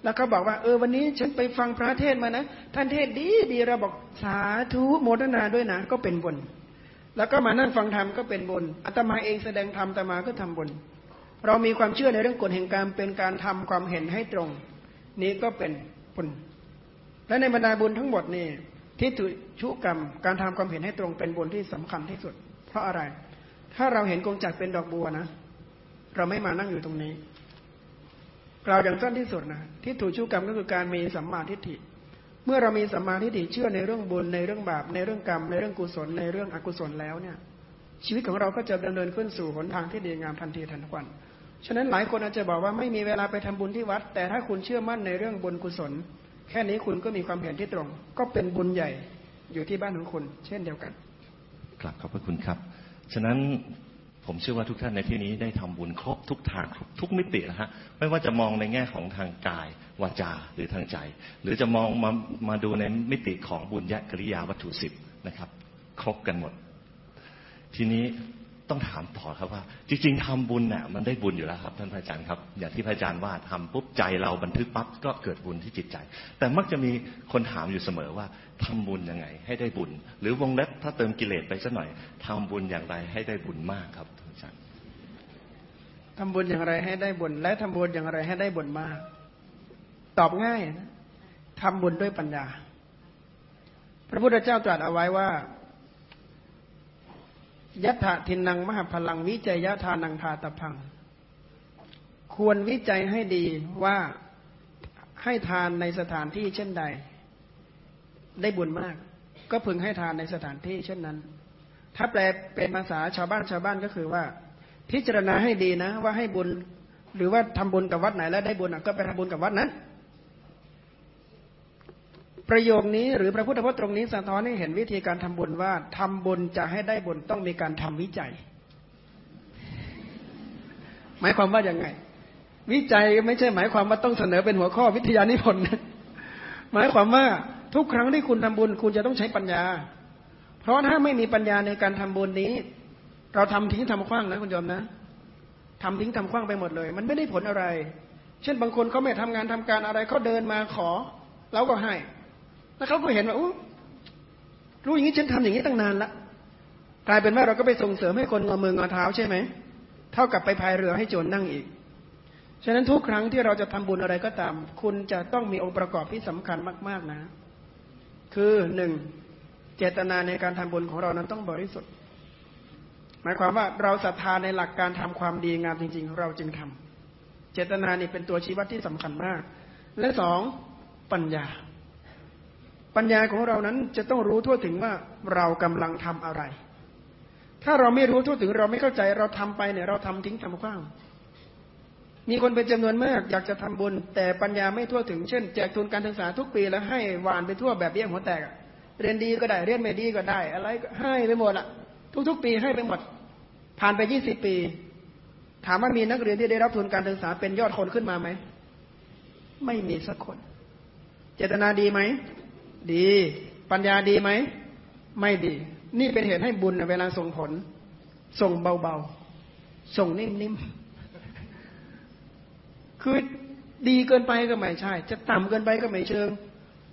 แล้วเขาบอกว่า เออวันนี้ฉันไปฟังพระเทศมานะ ท่านเทศดีดีเราบอกสาธุโมทนาด้วยนะก็เป็นบุญ แล้วก็มานั่งฟังธรรมก็เป็นบุญอาตมาเองแสดงธรรมอาตมาก็ทำบุญ เรามีความเชื่อในเรื่องกฎแห่งการเป็นการทำความเห็นให้ตรง นี้ก็เป็นบุญและในบรรดาบุญทั้งหมดนี่ที่ถุชุกรรม การทำความเห็นให้ตรงเป็นบุญที่สำคัญที่สุด เพราะอะไร ถ้าเราเห็นกงจักรเป็นดอกบัวนะ เราไม่มานั่งอยู่ตรงนี้กล่าวอย่างสั้นที่สุดนะที่ถูกชุกรรมก็คือการมีสัมมาทิฏฐิ เมื่อเรามีสัมมาทิฏฐิเชื่อในเรื่องบุญในเรื่องบาปในเรื่องกรรม ในเรื่องกุศลในเรื่องอกุศลแล้วเนี่ย ชีวิตของเราก็จะดำเนินขึ้นสู่หนทางที่ดีงามทันทีทันควัน ฉะนั้นหลายคนอาจจะบอกว่าไม่มีเวลาไปทำบุญที่วัด แต่ถ้าคุณเชื่อมั่นในเรื่องบุญกุศล แค่นี้คุณก็มีความเห็นที่ตรง ก็เป็นบุญใหญ่อยู่ที่บ้านของคุณ เช่นเดียวกันกลับขอบพระคุณครับ ฉะนั้นผมเชื่อว่าทุกท่านในที่นี้ได้ทำบุญครบทุกทางทุกมิตินะฮะไม่ว่าจะมองในแง่ของทางกายวาจาหรือทางใจ หรือจะมองมามาดูในมิติของบุญญกริยาวัตถุสิบนะครับ ครบกันหมด ทีนี้ ต้องถามต่อครับว่า จริง ๆทำบุญเนี่ยมันได้บุญอยู่แล้วครับ ท่านพระอาจารย์ครับ อย่างที่พระอาจารย์ว่าทำปุ๊บใจเราบันทึกปั๊บก็เกิดบุญที่จิตใจ แต่มักจะมีคนถามอยู่เสมอว่าทำบุญยังไง ให้ได้บุญ หรือวงเล็บถ้าเติมกิเลสไปสักหน่อยทำบุญอย่างไรให้ได้บุญมากครับท่านอาจารย์ทำบุญอย่างไรให้ได้บุญ และทำบุญอย่างไรให้ได้บุญมาก ตอบง่ายนะทำบุญด้วยปัญญา พระพุทธเจ้าตรัสเอาไว้ว่า ยัตถะทินังมหาพลังวิจัยยทานังทาตพัง ควรวิจัยให้ดีว่าให้ทานในสถานที่เช่นใด ได้บุญมาก ก็พึงให้ทานในสถานที่เช่นนั้น ถ้าแปลเป็นภาษาชาวบ้านชาวบ้านก็คือว่า พิจารณาให้ดีนะ ว่าให้บุญ หรือว่าทำบุญกับวัดไหนแล้วได้บุญก็ไปทำบุญกับวัดนั้น ประโยคนี้หรือพระพุทธพจน์ตรงนี้สะท้อนให้เห็นวิธีการทำบุญว่าทำบุญจะให้ได้บุญต้องมีการทำวิจัย หมายความว่าอย่างไง วิจัยไม่ใช่หมายความว่าต้องเสนอเป็นหัวข้อวิทยานิพนธ์หมายความว่าทุกครั้งที่คุณทำบุญคุณจะต้องใช้ปัญญา เพราะถ้าไม่มีปัญญาในการทำบุญนี้ เราทำทิ้งทำคว้างนะคุณโยมนะทำทิ้งทำคว้างไปหมดเลย มันไม่ได้ผลอะไร เช่นบางคนเขาไม่ทำงานทำการอะไรเขาเดินมาขอเราก็ให้ แล้วเขาก็เห็นว่าอู้รู้อย่างนี้ฉันทำอย่างนี้ตั้งนานละกลายเป็นว่าเราก็ไปส่งเสริมให้คนงอมืองอเท้าใช่ไหมเท่ากับไปพายเรือให้โจรนนั่งอีก ฉะนั้นทุกครั้งที่เราจะทำบุญอะไรก็ตาม คุณจะต้องมีองค์ประกอบที่สำคัญมาก ๆนะ คือหนึ่งเจตนาในการทำบุญของเรานั้นต้องบริสุทธิ์ หมายความว่าเราศรัทธาในหลักการทำความดีงามจริง ๆ เราจึงทำเจตนานี่เป็นตัวชี้วัดที่สำคัญมาก และสองปัญญา ปัญญาของเรานั้นจะต้องรู้ทั่วถึงว่าเรากำลังทำอะไร ถ้าเราไม่รู้ทั่วถึงเราไม่เข้าใจเราทำไปเนี่ยเราทำทิ้งทำขว้าง มีคนเป็นจำนวนมากอยากจะทำบุญ แต่ปัญญาไม่ทั่วถึง เช่นแจกทุนการศึกษาทุกปีแล้วให้หวานไปทั่วแบบเบี้ยหัวแตกเรียนดีก็ได้เรียนไม่ดีก็ได้ อะไรก็ให้ไปหมดอะทุกๆ ปีให้ไปหมด ผ่านไปยี่สิบปี ถามว่ามีนักเรียนที่ได้รับทุนการศึกษาเป็นยอดคนขึ้นมาไหมไม่มีสักคน เจตนาดีไหม ดี ปัญญาดีไหม ไม่ดี นี่เป็นเหตุให้บุญเวลาส่งผล ส่งเบาๆ ส่งนิ่มๆ คือดีเกินไปก็ไม่ใช่ จะต่ำเกินไปก็ไม่เชิง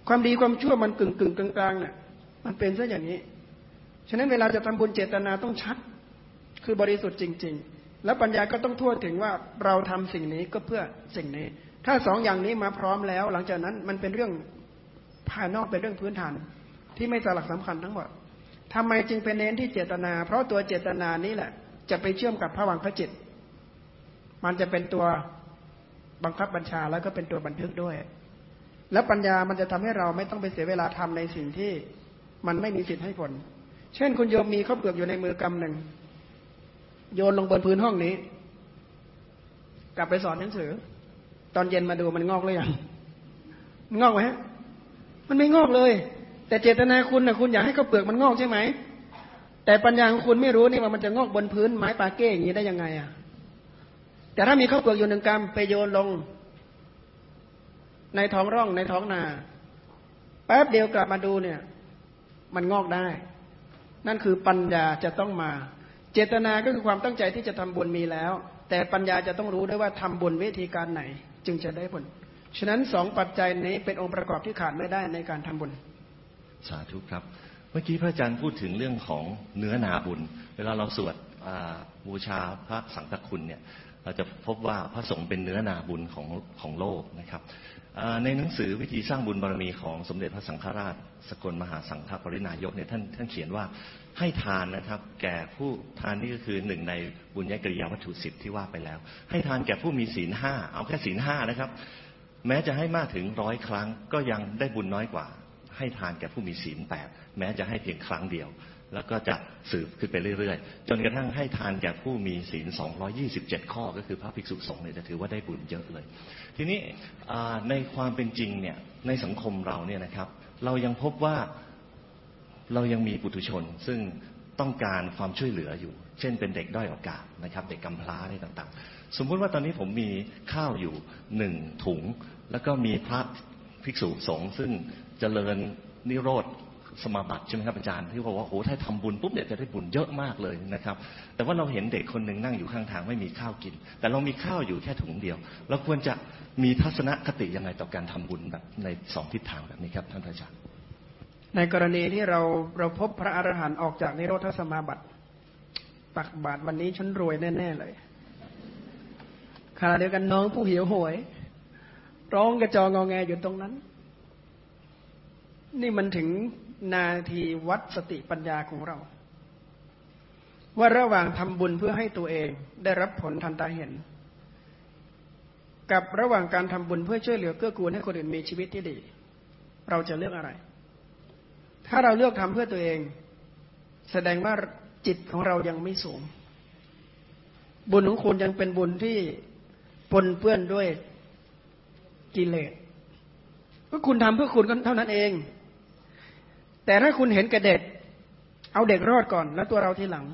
ความดีความชั่วมันกึ่งกึ่งกลางกลางเนี่ยมันเป็นซะอย่างนี้ ฉะนั้นเวลาจะทำบุญเจตนาต้องชัด คือบริสุทธิ์จริง ๆ แล้วปัญญาก็ต้องทั่วถึงว่าเราทำสิ่งนี้ก็เพื่อสิ่งนี้ ถ้าสองอย่างนี้มาพร้อมแล้ว หลังจากนั้นมันเป็นเรื่อง ภายนอกเป็นเรื่องพื้นฐาน ที่ไม่สลักสำคัญทั้งหมดทำไมจึงเป็นเน้นที่เจตนา เพราะตัวเจตนานี้แหละ จะไปเชื่อมกับพระวังพระจิต มันจะเป็นตัวบังคับบัญชาแล้วก็เป็นตัวบันทึกด้วย แล้วปัญญามันจะทำให้เราไม่ต้องไปเสียเวลาทำในสิ่งที่มันไม่มีสิทธิ์ให้ผล เช่นคุณโยมมีข้าวเปลือกอยู่ในมือกำหนึ่ง โยนลงบนพื้นห้องนี้ กลับไปสอนหนังสือ ตอนเย็นมาดูมันงอกหรือยังงอกไหมฮะ มันไม่งอกเลย แต่เจตนาคุณนะคุณอยากให้ข้าวเปลือกมันงอกใช่ไหมแต่ปัญญาของคุณไม่รู้นี่ว่ามันจะงอกบนพื้นไม้ปาเก้อย่างนี้ได้ยังไงอะแต่ถ้ามีข้าวเปลือกอยู่หนึ่งกรัมไปโยนลง ในท้องร่องในท้องนาแป๊บเดียวกลับมาดูเนี่ย มันงอกได้ นั่นคือปัญญาจะต้องมา เจตนาก็คือความตั้งใจที่จะทำบุญมีแล้ว แต่ปัญญาจะต้องรู้ด้วยว่าทำบุญวิธีการไหน จึงจะได้ผล ฉะนั้นสองปัจจัยนี้เป็นองค์ประกอบที่ขาดไม่ได้ในการทำบุญ สาธุครับ เมื่อกี้พระอาจารย์พูดถึงเรื่องของเนื้อนาบุญ เวลาเราสวดบูชาพระสังฆคุณเนี่ยเราจะพบว่าพระสงฆ์เป็นเนื้อนาบุญของของโลกนะครับในหนังสือวิธีสร้างบุญบารมีของสมเด็จพระสังฆราช สกลมหาสังฆปรินายกเนี่ยท่านท่านเขียนว่าให้ทานนะครับ แก่ผู้ทานนี่ก็คือหนึ่งในบุญญกริยาวัตถุสิบที่ว่าไปแล้ว ให้ทานแก่ผู้มีศีลห้าเอาแค่ศีลห้านะครับ แม้จะให้มากถึงร้อยครั้ง ก็ยังได้บุญน้อยกว่า ให้ทานแก่ผู้มีศีลแปดแม้จะให้เพียงครั้งเดียว แล้วก็จะสืบขึ้นไปเรื่อยๆ จนกระทั่งให้ทานแก่ผู้มีศีล 227 ข้อ ก็คือพระภิกษุสงฆ์เนี่ยจะถือว่าได้บุญเยอะเลย ทีนี้ในความเป็นจริงเนี่ยในสังคมเราเนี่ยนะครับ เรายังพบว่าเรายังมีปุถุชน ซึ่งต้องการความช่วยเหลืออยู่ เช่นเป็นเด็กด้อยโอกาสนะครับ เด็กกำพร้าอะไรต่างๆ สมมุติว่าตอนนี้ผมมีข้าวอยู่หนึ่งถุง แล้วก็มีพระภิกษุสงฆ์ซึ่งเจริญนิโรธสมาบัติใช่ไหมครับอาจารย์ที่บอกว่าโอ้ถ้าทำบุญปุ๊บเนี่ยจะได้บุญเยอะมากเลยนะครับ แต่ว่าเราเห็นเด็กคนหนึ่งนั่งอยู่ข้างทางไม่มีข้าวกิน แต่เรามีข้าวอยู่แค่ถุงเดียวเราควรจะมีทัศนคติยังไงต่อการทำบุญแบบในสองทิศทางแบบนี้ครับท่านอาจารย์ในกรณีที่เราเราพบพระอรหันต์ออกจากนิโรธสมาบัติตักบาตรวันนี้ฉันรวยแน่ ๆ เลย ขณะเดียวกันน้องผู้หิวโหย ร้องกระจองงอแงอยู่ตรงนั้น นี่มันถึงนาทีวัดสติปัญญาของเรา ว่าระหว่างทำบุญเพื่อให้ตัวเองได้รับผลทันตาเห็น กับระหว่างการทำบุญเพื่อช่วยเหลือเกื้อกูลให้คนอื่นมีชีวิตที่ดี เราจะเลือกอะไร ถ้าเราเลือกทำเพื่อตัวเอง แสดงว่าจิตของเรายังไม่สูงบุญของคุณยังเป็นบุญที่ ปนเปื้อนด้วยกิเลสก็คุณทำเพื่อคุณก็เท่านั้นเอง แต่ถ้าคุณเห็นแก่เด็กเอาเด็กรอดก่อน แล้วตัวเราทีหลัง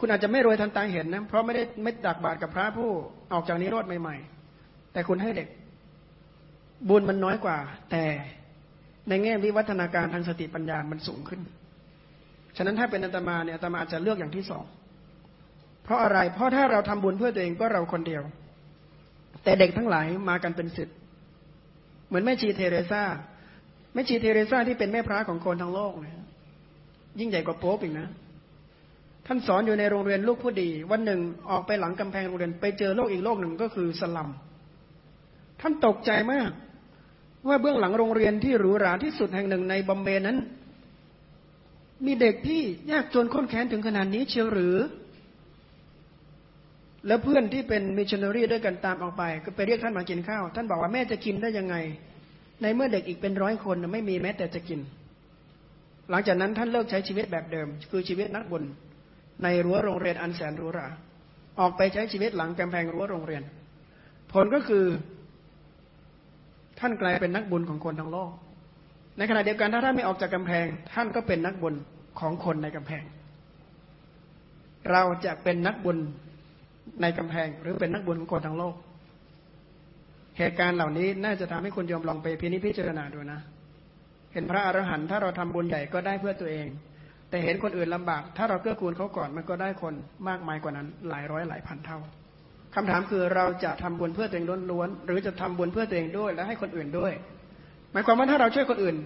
คุณอาจจะไม่รวยทันตาเห็นนะ เพราะไม่ได้ไม่ดักบาตรกับพระผู้ออกจากนิโรธใหม่ๆ แต่คุณให้เด็ก บุญมันน้อยกว่า แต่ในแง่วิวัฒนาการทางสติปัญญามันสูงขึ้น ฉะนั้นถ้าเป็นอัตมาเนี่ยอัตมาอาจจะเลือกอย่างที่สอง เพราะอะไร เพราะถ้าเราทำบุญเพื่อตัวเองก็เราคนเดียว แต่เด็กทั้งหลายมากันเป็นสิทธิ์เหมือนแม่ชีเทเรซาแม่ชีเทเรซาที่เป็นแม่พระของคนทั้งโลกนะยิ่งใหญ่กว่าโป๊ปอีกนะ ท่านสอนอยู่ในโรงเรียนลูกผู้ดี วันหนึ่งออกไปหลังกำแพงโรงเรียนไปเจอโลกอีกโลกหนึ่งก็คือสลัม ท่านตกใจมาก ว่าเบื้องหลังโรงเรียนที่หรูหราที่สุดแห่งหนึ่งในบอมเบย์นั้น มีเด็กที่ยากจนข้นแค้นถึงขนาดนี้เชียวหรือ แล้วเพื่อนที่เป็นมิชชันนารีด้วยกันตามออกไป ก็ไปเรียกท่านมากินข้าว ท่านบอกว่าแม่จะกินได้ยังไง ในเมื่อเด็กอีกเป็นร้อยคนไม่มีแม้แต่จะกิน หลังจากนั้นท่านเลิกใช้ชีวิตแบบเดิม คือชีวิตนักบุญในรั้วโรงเรียนอันแสนหรูหราออกไปใช้ชีวิตหลังกำแพงรั้วโรงเรียน ผลก็คือ ท่านกลายเป็นนักบุญของคนทั้งโลก ในขณะเดียวกันถ้าท่านไม่ออกจากกำแพง ท่านก็เป็นนักบุญของคนในกำแพง เราจะเป็นนักบุญ ในกำแพง หรือเป็นนักบุญของคนทั้งโลก เหตุการณ์เหล่านี้น่าจะทำให้คุณยอมลองไปพินิจพิจารณาดูนะ เห็นพระอรหันต์ถ้าเราทำบุญใหญ่ก็ได้เพื่อตัวเอง แต่เห็นคนอื่นลำบาก ถ้าเราเกื้อกูลเขาก่อนมันก็ได้คนมากมายกว่านั้น หลายร้อยหลายพันเท่าคำถามคือเราจะทำบุญเพื่อตัวเองล้วนๆหรือจะทำบุญเพื่อตัวเองด้วย และให้คนอื่นด้วย หมายความว่าถ้าเราช่วยคนอื่น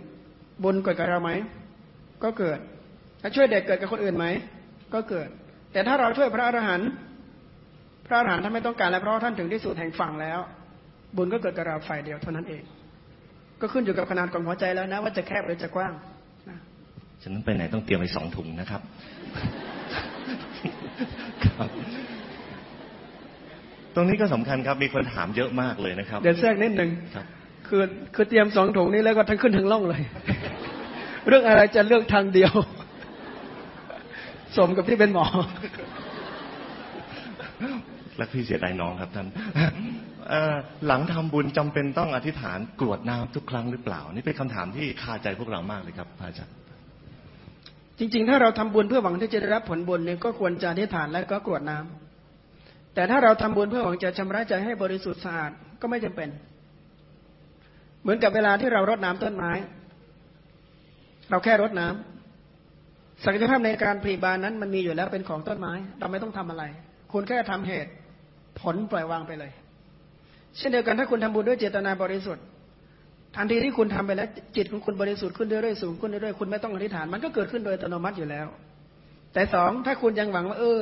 บุญเกิดกับเราไหมก็เกิดถ้าช่วยเด็กเกิดกับคนอื่นไหมก็เกิด แต่ถ้าเราช่วยพระอรหันต์ ระอรหันต์ท่านไม่ต้องการแล้วเพราะท่านถึงที่สุดแห่งฝั่งแล้ว บุญก็เกิดกับเราฝ่ายเดียวเท่านั้นเอง ก็ขึ้นอยู่กับขนาดของหัวใจแล้วนะ ว่าจะแคบหรือจะกว้างนะฉะนั้นไปไหนต้องเตรียมไปสองถุงนะครับครับตรงนี้ก็สำคัญครับมีคนถามเยอะมากเลยนะครับ เดี๋ยวแทรกนิดหนึ่งครับ คือคือเตรียมสองถุงนี้แล้วก็ทั้งขึ้นทั้งล่องเลย เรื่องอะไรจะเลือกทางเดียว สมกับที่เป็นหมอ รักพี่เสียดายน้องครับท่านหลังทำบุญจำเป็นต้องอธิษฐานกรวดน้ำทุกครั้งหรือเปล่า นี่เป็นคำถามที่คาใจพวกเรามากเลยครับพระอาจารย์จริง ๆ ถ้าเราทำบุญเพื่อหวังที่จะได้รับผลบุญเนี่ยก็ควรจะอธิษฐานและก็กรวดน้ำแต่ถ้าเราทำบุญเพื่อหวังจะชำระใจให้บริสุทธิ์สะอาดก็ไม่จำเป็น เหมือนกับเวลาที่เรารดน้ำต้นไม้ เราแค่รดน้ำศักยภาพในการผลิบานนั้นมันมีอยู่แล้วเป็นของต้นไม้ เราไม่ต้องทำอะไร คุณแค่ทำเหตุ ผลปล่อยวางไปเลย เช่นเดียวกันถ้าคุณทำบุญด้วยเจตนาบริสุทธิ์ทันทีที่คุณทำไปแล้ว จิตของคุณบริสุทธิ์ขึ้นเรื่อยๆสูงขึ้นเรื่อยๆคุณไม่ต้องอธิษฐานมันก็เกิดขึ้นโดยอัตโนมัติอยู่แล้ว แต่สองถ้าคุณยังหวังว่า เออ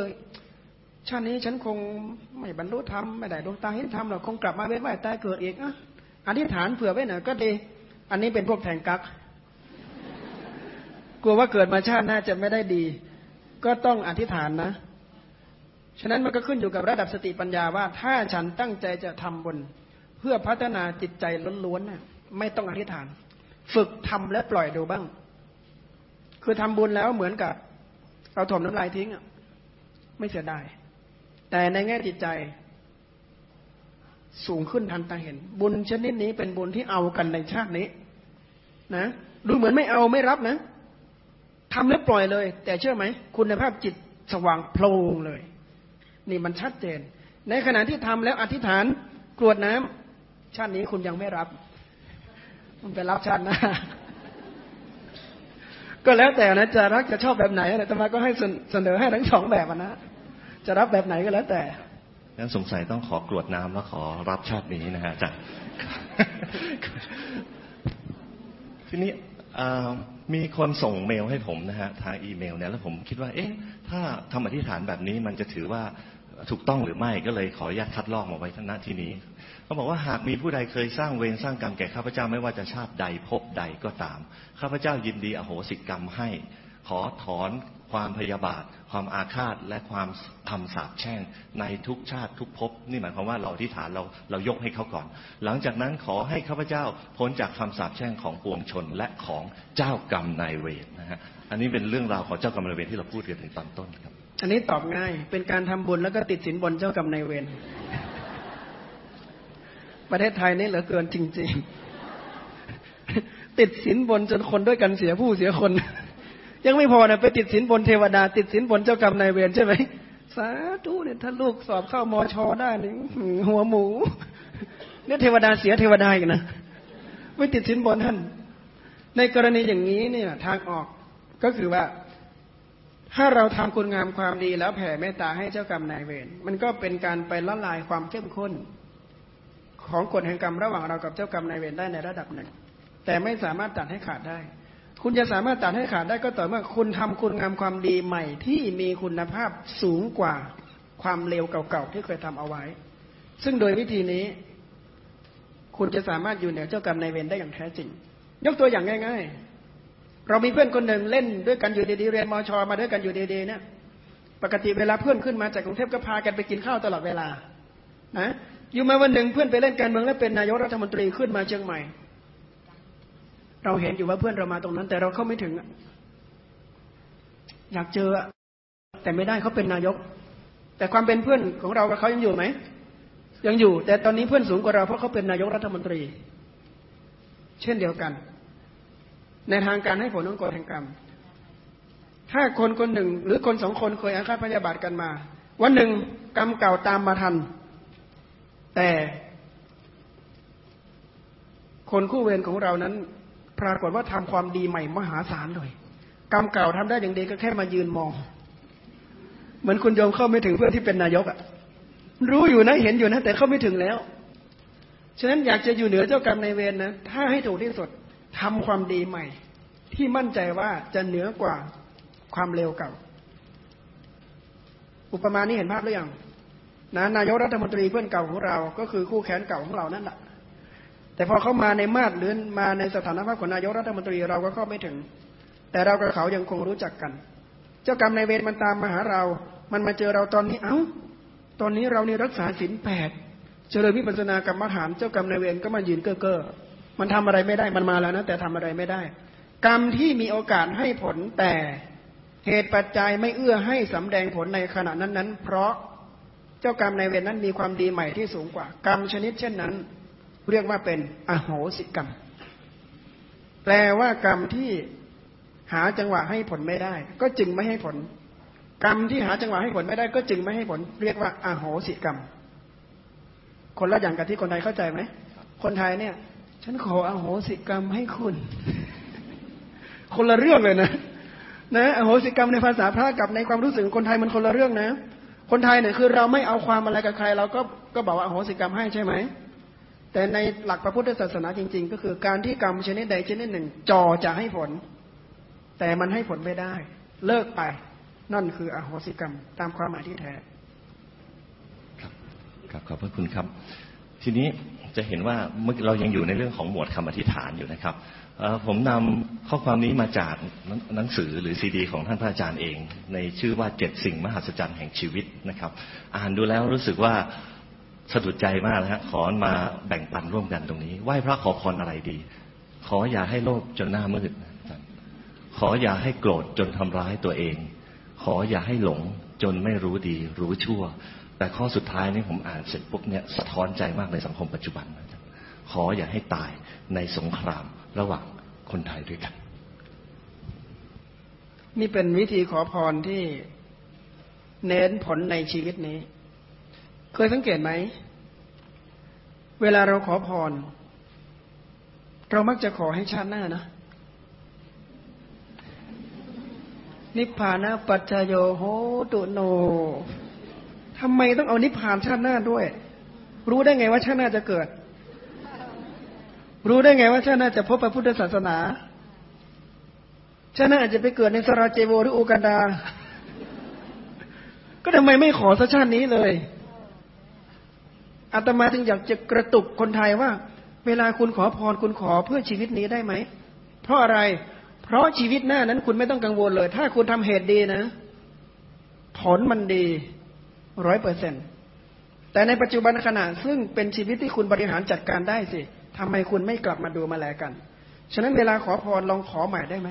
ชาตินี้ฉันคงไม่บรรลุธรรมไม่ได้ดวงตาเห็นธรรมหรอกคงกลับมาเวียนว่ายตายเกิดอีกอะอธิษฐานเผื่อไว้หน่อยก็ดี อันนี้เป็นพวกแทงกักกลัวว่าเกิดมาชาติหน้าจะไม่ได้ดี ก็ต้องอธิษฐานนะ ฉะนั้นมันก็ขึ้นอยู่กับระดับสติปัญญาว่า ถ้าฉันตั้งใจจะทำบุญเพื่อพัฒนาจิตใจล้วนๆน่ะไม่ต้องอธิษฐาน ฝึกทำและปล่อยดูบ้าง คือทำบุญแล้วเหมือนกับ เราถมน้ำลายทิ้งอะไม่เสียดายแต่ในแง่จิตใจ สูงขึ้นทันตาเห็น บุญชนิดนี้เป็นบุญที่เอากันในชาตินี้ นะดูเหมือนไม่เอาไม่รับนะทำแล้วปล่อยเลย แต่เชื่อไหม คุณภาพจิตสว่างโพลงเลย นี่มันชัดเจน ในขณะที่ทำแล้วอธิษฐานกรวดน้ำชาตินี้คุณยังไม่รับ มันไปรับชาติหน้าก็แล้วแต่นะจะรักจะชอบแบบไหนนะแต่มาก็ให้เสนอให้ทั้งสองแบบนะจะรับแบบไหนก็แล้วแต่งั้นสงสัยต้องขอกรวดน้ำแล้วขอรับชาตินี้นะฮะอาจารย์ทีนี้มีคนส่งเมลให้ผมนะฮะทางอีเมลเนี่ยแล้วผมคิดว่า เอ๊ะ ถ้าทำอธิษฐานแบบนี้มันจะถือว่า ถูกต้องหรือไม่ก็เลยขออนุญาตคัดลอกมาไว้ท่านหน้าที่นี้เขาบอกว่าหากมีผู้ใดเคยสร้างเวรสร้างกรรมแก่ข้าพเจ้าไม่ว่าจะชาติใดภพใดก็ตาม ข้าพเจ้ายินดีอโหสิกรรมให้ ขอถอนความพยาบาท ความอาฆาตและความทำสาปแช่งในทุกชาติทุกภพนี่หมายความว่าเราที่ฐานเราเรายกให้เขาก่อน หลังจากนั้นขอให้ข้าพเจ้าพ้นจากคำสาปแช่งของปวงชนและของเจ้ากรรมนายเวรนะฮะอันนี้เป็นเรื่องราวของเจ้ากรรมนายเวรที่เราพูดกันถึงตอนต้นครับ อันนี้ตอบง่าย เป็นการทำบุญแล้วก็ติดสินบนเจ้ากรรมนายเวร ประเทศไทยนี่เหลือเกินจริง ๆ ติดสินบนจนคนด้วยกันเสียผู้เสียคน ยังไม่พอนะไปติดสินบนเทวดา ติดสินบนเจ้ากรรมนายเวรใช่ไหมสาธุเนี่ยถ้าลูกสอบเข้ามอชอได้นี่หัวหมูเนี่ยเทวดาเสียเทวดาอีกนะไม่ติดสินบนท่าน ในกรณีอย่างนี้เนี่ย ทางออกก็คือว่า ถ้าเราทำคุณงามความดีแล้วแผ่เมตตาให้เจ้ากรรมนายเวรมันก็เป็นการไปละลายความเข้มข้น ของกฎแห่งกรรมระหว่างเรากับเจ้ากรรมนายเวรได้ในระดับหนึ่ง แต่ไม่สามารถตัดให้ขาดได้ คุณจะสามารถตัดให้ขาดได้ก็ต่อเมื่อคุณทำคุณงามความดีใหม่ที่มีคุณภาพสูงกว่าความเลวเก่าๆที่เคยทำเอาไว้ ซึ่งโดยวิธีนี้ คุณจะสามารถอยู่เหนือเจ้ากรรมนายเวรได้อย่างแท้จริง ยกตัวอย่างง่าย ๆ เรามีเพื่อนคนหนึ่งเล่นด้วยกันอยู่ดีๆเรียนมชมาด้วยกันอยู่ดีๆเนี่ยปกติเวลาเพื่อนขึ้นมาจากกรุงเทพก็พากันไปกินข้าวตลอดเวลานะอยู่มาวันหนึ่งเพื่อนไปเล่นการเมืองแล้วเป็นนายกรัฐมนตรีขึ้นมาเชียงใหม่ เราเห็นอยู่ว่าเพื่อนเรามาตรงนั้น แต่เราเข้าไม่ถึง อยากเจอ แต่ไม่ได้เขาเป็นนายก แต่ความเป็นเพื่อนของเรากับเขายังอยู่ไหมยังอยู่ แต่ตอนนี้เพื่อนสูงกว่าเราเพราะเขาเป็นนายกรัฐมนตรี เช่นเดียวกัน ในทางการให้ผลของกฎแห่งกรรม ถ้าคนคนหนึ่ง หรือคนสองคนเคยอาฆาตพยาบาทกันมา วันหนึ่งกรรมเก่าตามมาทัน แต่คนคู่เวรของเรานั้น ปรากฏว่าทำความดีใหม่มหาศาลเลย กรรมเก่าทำได้อย่างดีก็แค่มายืนมอง เหมือนคุณโยมเข้าไม่ถึงเพื่อนที่เป็นนายกอะรู้อยู่นะเห็นอยู่นะ แต่เข้าไม่ถึงแล้ว ฉะนั้นอยากจะอยู่เหนือเจ้ากรรมในเวรนะถ้าให้ถูกที่สุด ทำความดีใหม่ ที่มั่นใจว่าจะเหนือกว่าความเลวเก่า อุปมานี้เห็นภาพหรือยังนะนายกรัฐมนตรีเพื่อนเก่าของเรา ก็คือคู่แขนเก่าของเรานั่นแหละแต่พอเขามาในมาดหรือมาในสถานภาพของนายกรัฐมนตรีเราก็เข้าไม่ถึง แต่เรากับเขายังคงรู้จักกัน เจ้ากรรมในเวรมันตามมาหาเรา มันมาเจอเราตอนนี้เอา้า ตอนนี้เรานี่รักษาศีลแปดเจริญวิปัสสนากรรมฐานเจ้ากรรมนายเวรก็มายืนเก้อเก้อ มันทำอะไรไม่ได้มันมาแล้วนะแต่ทำอะไรไม่ได้ กรรมที่มีโอกาสให้ผลแต่เหตุปัจจัยไม่เอื้อให้สำแดงผลในขณะนั้นนั้นเพราะเจ้ากรรมในเวรนั้นมีความดีใหม่ที่สูงกว่า กรรมชนิดเช่นนั้น เรียกว่าเป็นอโหสิกรรม แปลว่ากรรมที่หาจังหวะให้ผลไม่ได้ ก็จึงไม่ให้ผล กรรมที่หาจังหวะให้ผลไม่ได้ ก็จึงไม่ให้ผล เรียกว่าอโหสิกรรม คนละอย่างกับที่คนไทยเข้าใจไหมคนไทยเนี่ย ฉันขออโหสิกรรมให้คุณ คนละเรื่องเลยนะนะอโหสิกรรมในภาษาพระกับในความรู้สึกคนไทยมันคนละเรื่องนะ คนไทยเนี่ยคือเราไม่เอาความอะไรกับใคร เราก็ก็บอกว่าอโหสิกรรมให้ใช่ไหมแต่ในหลักพระพุทธศาสนาจริง ๆ ก็คือการที่กรรมชนิดใดชนิดหนึ่งจอจะให้ผล แต่มันให้ผลไม่ได้ เลิกไป นั่นคืออโหสิกรรม ตามความหมายที่แท้ ครับครับขอบพระคุณครับ ทีนี้ จะเห็นว่าเมื่อเรายังอยู่ในเรื่องของหมวดคำอธิษฐานอยู่นะครับผมนำข้อความนี้มาจากหนังสือหรือซีดี ของท่านพระอาจารย์เอง ในชื่อว่าเจ็ดสิ่งมหัศจรรย์แห่งชีวิตนะครับ อ่านดูแล้วรู้สึกว่าสะดุดใจมากนะฮะขอมาแบ่งปันร่วมกันตรงนี้ไหว้พระขอพรอะไรดี ขออย่าให้โลภจนหน้ามืดขออย่าให้โกรธจนทำร้ายตัวเอง ขออย่าให้หลงจนไม่รู้ดีรู้ชั่ว แต่ข้อสุดท้ายนี่ผมอ่านเสร็จปุ๊บเนี่ยสะท้อนใจมากในสังคมปัจจุบัน ขออย่าให้ตายในสงครามระหว่างคนไทยด้วยกัน นี่เป็นวิธีขอพรที่เน้นผลในชีวิตนี้ เคยสังเกตไหม เวลาเราขอพร เรามักจะขอให้ชาติหน้านะ นิพพานะปัจจโยโหตุโน ทำไมต้องเอานิพพานชาติหน้าด้วย รู้ได้ไงว่าชาติหน้าจะเกิด รู้ได้ไงว่าชาติหน้าจะพบพระพุทธศาสนา ชาติหน้าอาจจะไปเกิดในสราเจโวหรืออูกันดา ก็ทำไมไม่ขอสัชาตินี้เลยอาตมาจึงอยากจะกระตุกคนไทยว่า เวลาคุณขอพรคุณขอเพื่อชีวิตนี้ได้ไหม เพราะอะไร เพราะชีวิตหน้านั้นคุณไม่ต้องกังวลเลย ถ้าคุณทำเหตุดีนะ ผลมันดี ร้อยเปอร์เซ็นต์แต่ในปัจจุบันขณะซึ่งเป็นชีวิตที่คุณบริหารจัดการได้สิทำไมคุณไม่กลับมาดูมาแลกัน ฉะนั้นเวลาขอพรลองขอใหม่ได้ไหม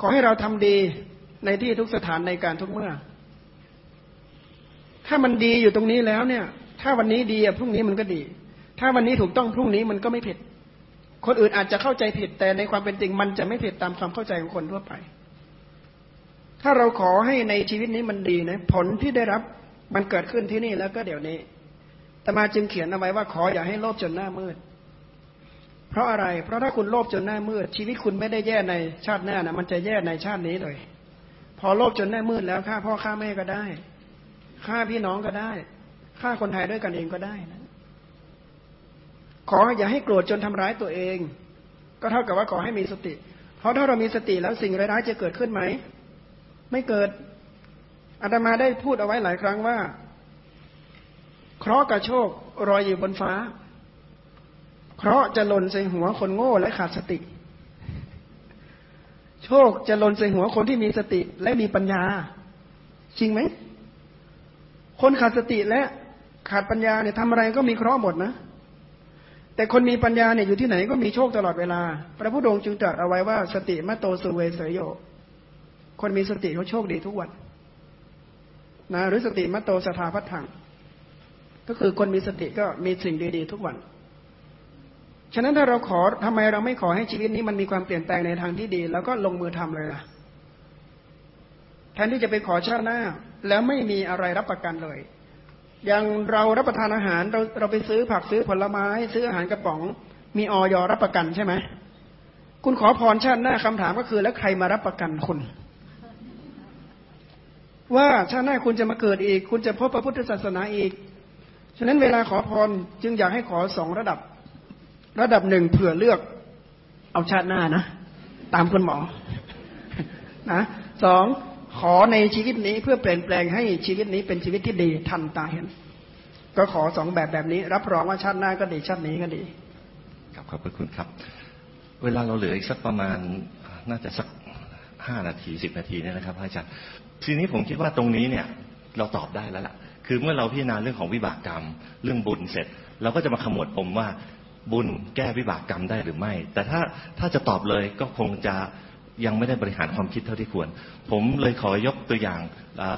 ขอให้เราทำดีในที่ทุกสถานในการทุกเมื่อ ถ้ามันดีอยู่ตรงนี้แล้วเนี่ย ถ้าวันนี้ดีพรุ่งนี้มันก็ดี ถ้าวันนี้ถูกต้องพรุ่งนี้มันก็ไม่ผิด คนอื่นอาจจะเข้าใจผิดแต่ในความเป็นจริงมันจะไม่ผิดตามความเข้าใจของคนทั่วไป ถ้าเราขอให้ในชีวิตนี้มันดีนะ ผลที่ได้รับมันเกิดขึ้นที่นี่แล้วก็เดี๋ยวนี้แต่มาจึงเขียนเอาไว้ว่าขออย่าให้โลภจนหน้ามืด เพราะอะไร เพราะถ้าคุณโลภจนหน้ามืด ชีวิตคุณไม่ได้แย่ในชาติหน้านะมันจะแย่ในชาตินี้เลย พอโลภจนหน้ามืดแล้วฆ่าพ่อฆ่าแม่ก็ได้ฆ่าพี่น้องก็ได้ฆ่าคนไทยด้วยกันเองก็ได้นะ ขออย่าให้โกรธจนทำร้ายตัวเอง ก็เท่ากับว่าขอให้มีสติ เพราะถ้าเรามีสติแล้วสิ่งร้ายๆจะเกิดขึ้นไหม ไม่เกิดอาตมาได้พูดเอาไว้หลายครั้งว่า เคราะห์กับโชครอยอยู่บนฟ้า เคราะห์จะหล่นใส่หัวคนโง่และขาดสติ โชคจะหล่นใส่หัวคนที่มีสติและมีปัญญา จริงไหม คนขาดสติและขาดปัญญาเนี่ยทำอะไรก็มีเคราะห์หมดนะ แต่คนมีปัญญาเนี่ยอยู่ที่ไหนก็มีโชคตลอดเวลา พระพุทธองค์จึงตรัสเอาไว้ว่า สติมะโตสุเวสยโย คนมีสติเขาโชคดีทุกวันนะหรือสติมัตโตสถาพัฒถังก็คือคนมีสติก็มีสิ่งดีๆทุกวัน ฉะนั้นถ้าเราขอทำไมเราไม่ขอให้ชีวิตนี้มันมีความเปลี่ยนแปลงในทางที่ดี แล้วก็ลงมือทำเลยล่ะแทนที่จะไปขอชาติหน้า แล้วไม่มีอะไรรับประกันเลย อย่างเรารับประทานอาหารเราเราไปซื้อผักซื้อผลไม้ ซื้ออาหารกระป๋อง มีออยรับประกันใช่ไหมคุณขอพรชาติหน้าคำถามก็คือแล้วใครมารับประกันคุณ ว่าชาติหน้าคุณจะมาเกิดอีก คุณจะพบพระพุทธศาสนาอีก ฉะนั้นเวลาขอพรจึงอยากให้ขอสองระดับ ระดับหนึ่งเผื่อเลือก เอาชาติหน้านะ ตามคุณหมอนะสองขอในชีวิตนี้เพื่อเปลี่ยนแปลงให้ชีวิตนี้เป็นชีวิตที่ดีทันตาเห็น ก็ขอสองแบบแบบนี้ รับรองว่าชาติหน้าก็ดีชาตินี้ก็ดีครับขอบพระคุณครับ เวลาเราเหลืออีกสักประมาณน่าจะสักห้านาทีสิบนาทีเนี่ยนะครับอาจารย์ ทีนี้ผมคิดว่าตรงนี้เนี่ย เราตอบได้แล้วล่ะ คือเมื่อเราพิจารณาเรื่องของวิบากกรรม เรื่องบุญเสร็จ เราก็จะมาขมวดปมว่าบุญแก้วิบากกรรมได้หรือไม่ แต่ถ้าถ้าจะตอบเลยก็คงจะยังไม่ได้บริหารความคิดเท่าที่ควร ผมเลยขอยกตัวอย่าง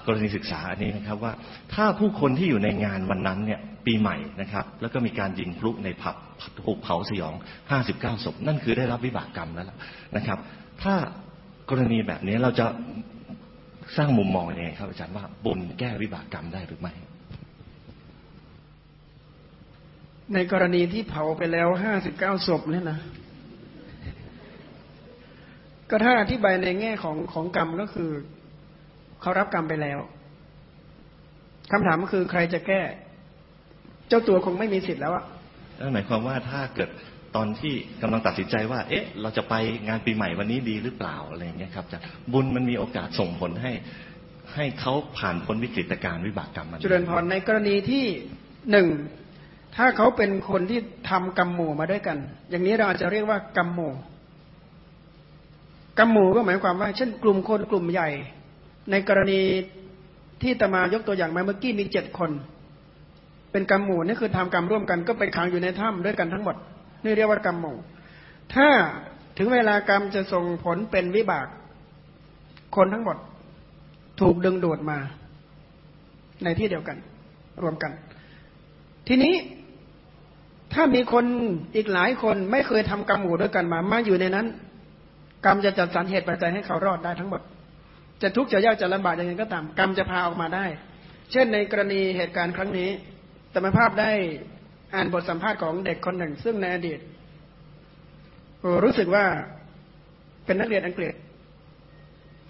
กรณีศึกษาอันนี้นะครับว่า ถ้าผู้คนที่อยู่ในงานวันนั้นเนี่ยปีใหม่นะครับ แล้วก็มีการยิงพลุในผับถูกเผาสยอง 59ศพนั่นคือได้รับวิบากกรรมแล้วนะครับ ถ้ากรณีแบบนี้เราจะ สร้างมุมมองยังไงครับอาจารย์ว่าบุญแก้วิบากกรรมได้หรือไม่ ในกรณีที่เผาไปแล้วห้าสิบเก้าศพเนี่ยนะ ก็ถ้าอธิบายในแง่ของของกรรมก็คือเขารับกรรมไปแล้วคำถามก็คือใครจะแก้ เจ้าตัวคงไม่มีสิทธิ์แล้วอะนั่นหมายความว่าถ้าเกิด ตอนที่กำลังตัดสินใจว่า เอ๊ะ เราจะไปงานปีใหม่วันนี้ดีหรือเปล่าอะไรอย่างเงี้ยครับจะบุญมันมีโอกาสส่งผลให้ให้เขาผ่านพ้นวิกฤตการณ์วิบากกรรมมันจุลพรในกรณีที่หนึ่งถ้าเขาเป็นคนที่ทำกรรมหมู่มาด้วยกัน อย่างนี้เราอาจจะเรียกว่ากรรมหมู่กรรมหมู่ก็หมายความว่า เช่น กลุ่มคนกลุ่มใหญ่ ในกรณีที่ตมายกตัวอย่างมาเมื่อกี้มีเจ็ดคน เป็นกรรมหมู่นี่คือทำกรรมร่วมกัน ก็ไปขังอยู่ในถ้ำด้วยกันทั้งหมด นี่เรียกว่ากรรมหมู่ ถ้าถึงเวลากรรมจะส่งผลเป็นวิบาก คนทั้งหมดถูกดึงดูดมา ในที่เดียวกัน รวมกัน ทีนี้ถ้ามีคนอีกหลายคนไม่เคยทำกรรมหมู่ด้วยกันมา มาอยู่ในนั้น กรรมจะจัดสรรเหตุปัจจัยให้เขารอดได้ทั้งหมด จะทุกข์จะยากจะลำบากยังไงก็ตาม กรรมจะพาออกมาได้ เช่นในกรณีเหตุการณ์ครั้งนี้ธรรมภาพได้ อ่านบทสัมภาษณ์ของเด็กคนหนึ่ง ซึ่งในอดีตรู้สึกว่าเป็นนักเรียนอังกฤษ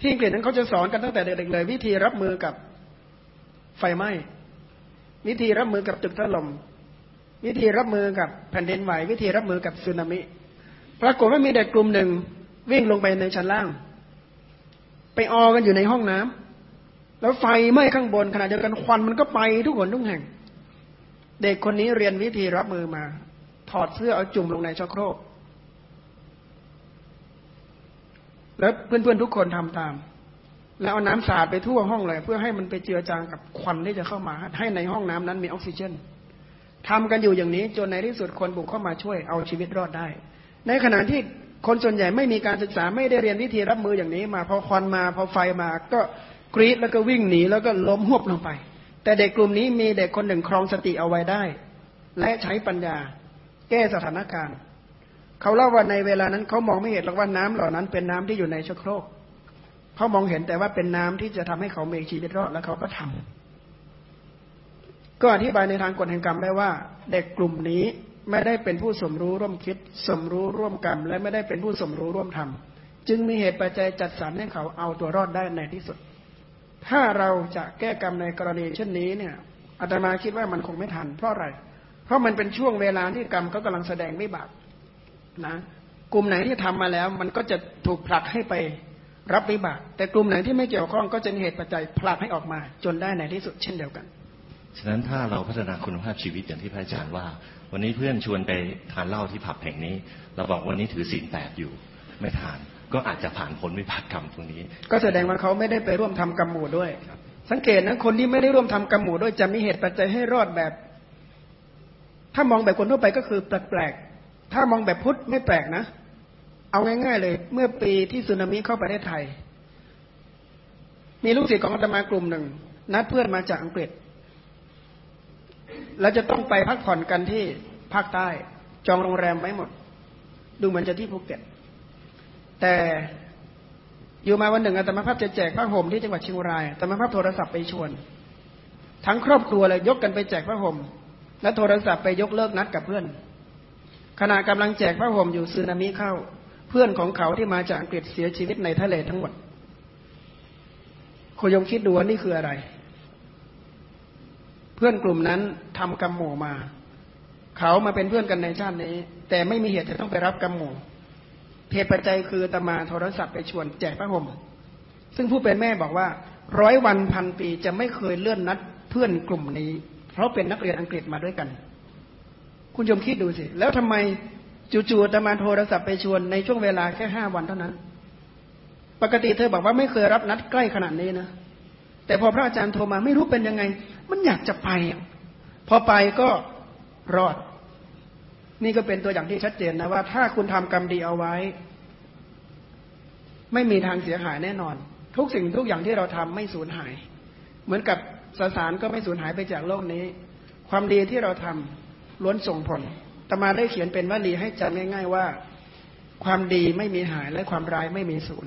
ที่อังกฤษนั้นเขาจะสอนกันตั้งแต่เด็กๆเลย วิธีรับมือกับไฟไหม้ วิธีรับมือกับตึกถล่มวิธีรับมือกับแผ่นดินไหว วิธีรับมือกับสึนามิปรากฏว่ามีเด็กกลุ่มหนึ่งวิ่งลงไปในชั้นล่าง ไปออกันอยู่ในห้องน้ำแล้วไฟไหม้ข้างบนขณะเดียวกันควันมันก็ไปทุกคนทุกแห่ง เด็กคนนี้เรียนวิธีรับมือมา ถอดเสื้อเอาจุ่มลงในชักโครก แล้วเพื่อนๆทุกคนทำตาม แล้วเอาน้ำสาดไปทั่วห้องเลย เพื่อให้มันไปเจือจางกับควันที่จะเข้ามา ให้ในห้องน้ำนั้นมีออกซิเจนทำกันอยู่อย่างนี้จนในที่สุดคนบุกเข้ามาช่วยเอาชีวิตรอดได้ ในขณะที่คนส่วนใหญ่ไม่มีการศึกษาไม่ได้เรียนวิธีรับมืออย่างนี้มา พอควันมาพอไฟมาก็กรีดแล้วก็วิ่งหนีแล้วก็ล้มหวบลงไป แต่เด็กกลุ่มนี้มีเด็กคนหนึ่งครองสติเอาไว้ได้ และใช้ปัญญา แก้สถานการณ์ เขาเล่าว่าในเวลานั้นเขามองไม่เห็นหรอกว่าน้ำเหล่านั้นเป็นน้ำที่อยู่ในชักโครกเขามองเห็นแต่ว่าเป็นน้ำที่จะทำให้เขามีชีวิตรอดแล้วเขาก็ทำก็อธิบายในทางกฎแห่งกรรมได้ว่า เด็กกลุ่มนี้ไม่ได้เป็นผู้สมรู้ร่วมคิด สมรู้ร่วมกรรม และไม่ได้เป็นผู้สมรู้ร่วมทำจึงมีเหตุปัจจัยจัดสรรให้เขาเอาตัวรอดได้ในที่สุด ถ้าเราจะแก้กรรมในกรณีเช่นนี้เนี่ยอาตมาคิดว่ามันคงไม่ทัน เพราะอะไร เพราะมันเป็นช่วงเวลาที่กรรมเขากำลังแสดงวิบากนะกลุ่มไหนที่ทำมาแล้ว มันก็จะถูกผลักให้ไปรับวิบาก แต่กลุ่มไหนที่ไม่เกี่ยวข้องก็จะมีเหตุปัจจัยผลักให้ออกมา จนได้ในที่สุดเช่นเดียวกัน ฉะนั้นถ้าเราพัฒนาคุณภาพชีวิตอย่างที่พระอาจารย์ว่า วันนี้เพื่อนชวนไปทานเหล้าที่ผับแห่งนี้ เราบอกวันนี้ถือศีลแปดอยู่ ไม่ทาน ก็อาจจะผ่านพ้นวิบากกรรมตรงนี้ ก็แสดงว่าเขาไม่ได้ไปร่วมทำกรรมหมู่ด้วย สังเกตนะคนที่ไม่ได้ร่วมทำกรรมหมู่ด้วยจะมีเหตุปัจจัยให้รอดแบบ ถ้ามองแบบคนทั่วไปก็คือแปลกๆถ้ามองแบบพุทธไม่แปลกนะเอาง่าย ๆ เลย เมื่อปีที่สึนามิเข้าประเทศไทย มีลูกศิษย์ของอาตมากลุ่มหนึ่งนัดเพื่อนมาจากอังกฤษแล้วจะต้องไปพักผ่อนกันที่ภาคใต้ จองโรงแรมไว้หมด ดูเหมือนจะที่ภูเก็ต แต่อยู่มาวันหนึ่งอาตมาภาพจะแจกผ้าห่มที่จังหวัดเชียงรายอาตมาภาพโทรศัพท์ไปชวน ทั้งครอบครัวเลยยกกันไปแจกผ้าห่มและโทรศัพท์ไปยกเลิกนัดกับเพื่อน ขณะกำลังแจกผ้าห่มอยู่ซึนามิเข้า เพื่อนของเขาที่มาจากอังกฤษเสียชีวิตในทะเลทั้งหมดคุณยมคิดดูว่านี่คืออะไร เพื่อนกลุ่มนั้นทำกรรมหมู่มา เขามาเป็นเพื่อนกันในชาตินี้ แต่ไม่มีเหตุจะต้องไปรับกรรมหมู่ เหตุปัจจัยคือตมาโทรศัพท์ไปชวนแจกผ้าห่มซึ่งผู้เป็นแม่บอกว่า ร้อยวันพันปีจะไม่เคยเลื่อนนัดเพื่อนกลุ่มนี้ เพราะเป็นนักเรียนอังกฤษมาด้วยกัน คุณยมคิดดูสิ แล้วทำไมจู่ๆตมาโทรศัพท์ไปชวนในช่วงเวลาแค่ห้าวันเท่านั้น ปกติเธอบอกว่าไม่เคยรับนัดใกล้ขนาดนี้นะแต่พอพระอาจารย์โทรมาไม่รู้เป็นยังไง มันอยากจะไป พอไปก็รอด นี่ก็เป็นตัวอย่างที่ชัดเจนนะว่า ถ้าคุณทำกรรมดีเอาไว้ ไม่มีทางเสียหายแน่นอน ทุกสิ่งทุกอย่างที่เราทำไม่สูญหาย เหมือนกับสสารก็ไม่สูญหายไปจากโลกนี้ ความดีที่เราทำล้วนส่งผลตมาได้เขียนเป็นวลีให้จำง่าย ๆว่า ความดีไม่มีหายและความร้ายไม่มีสูญ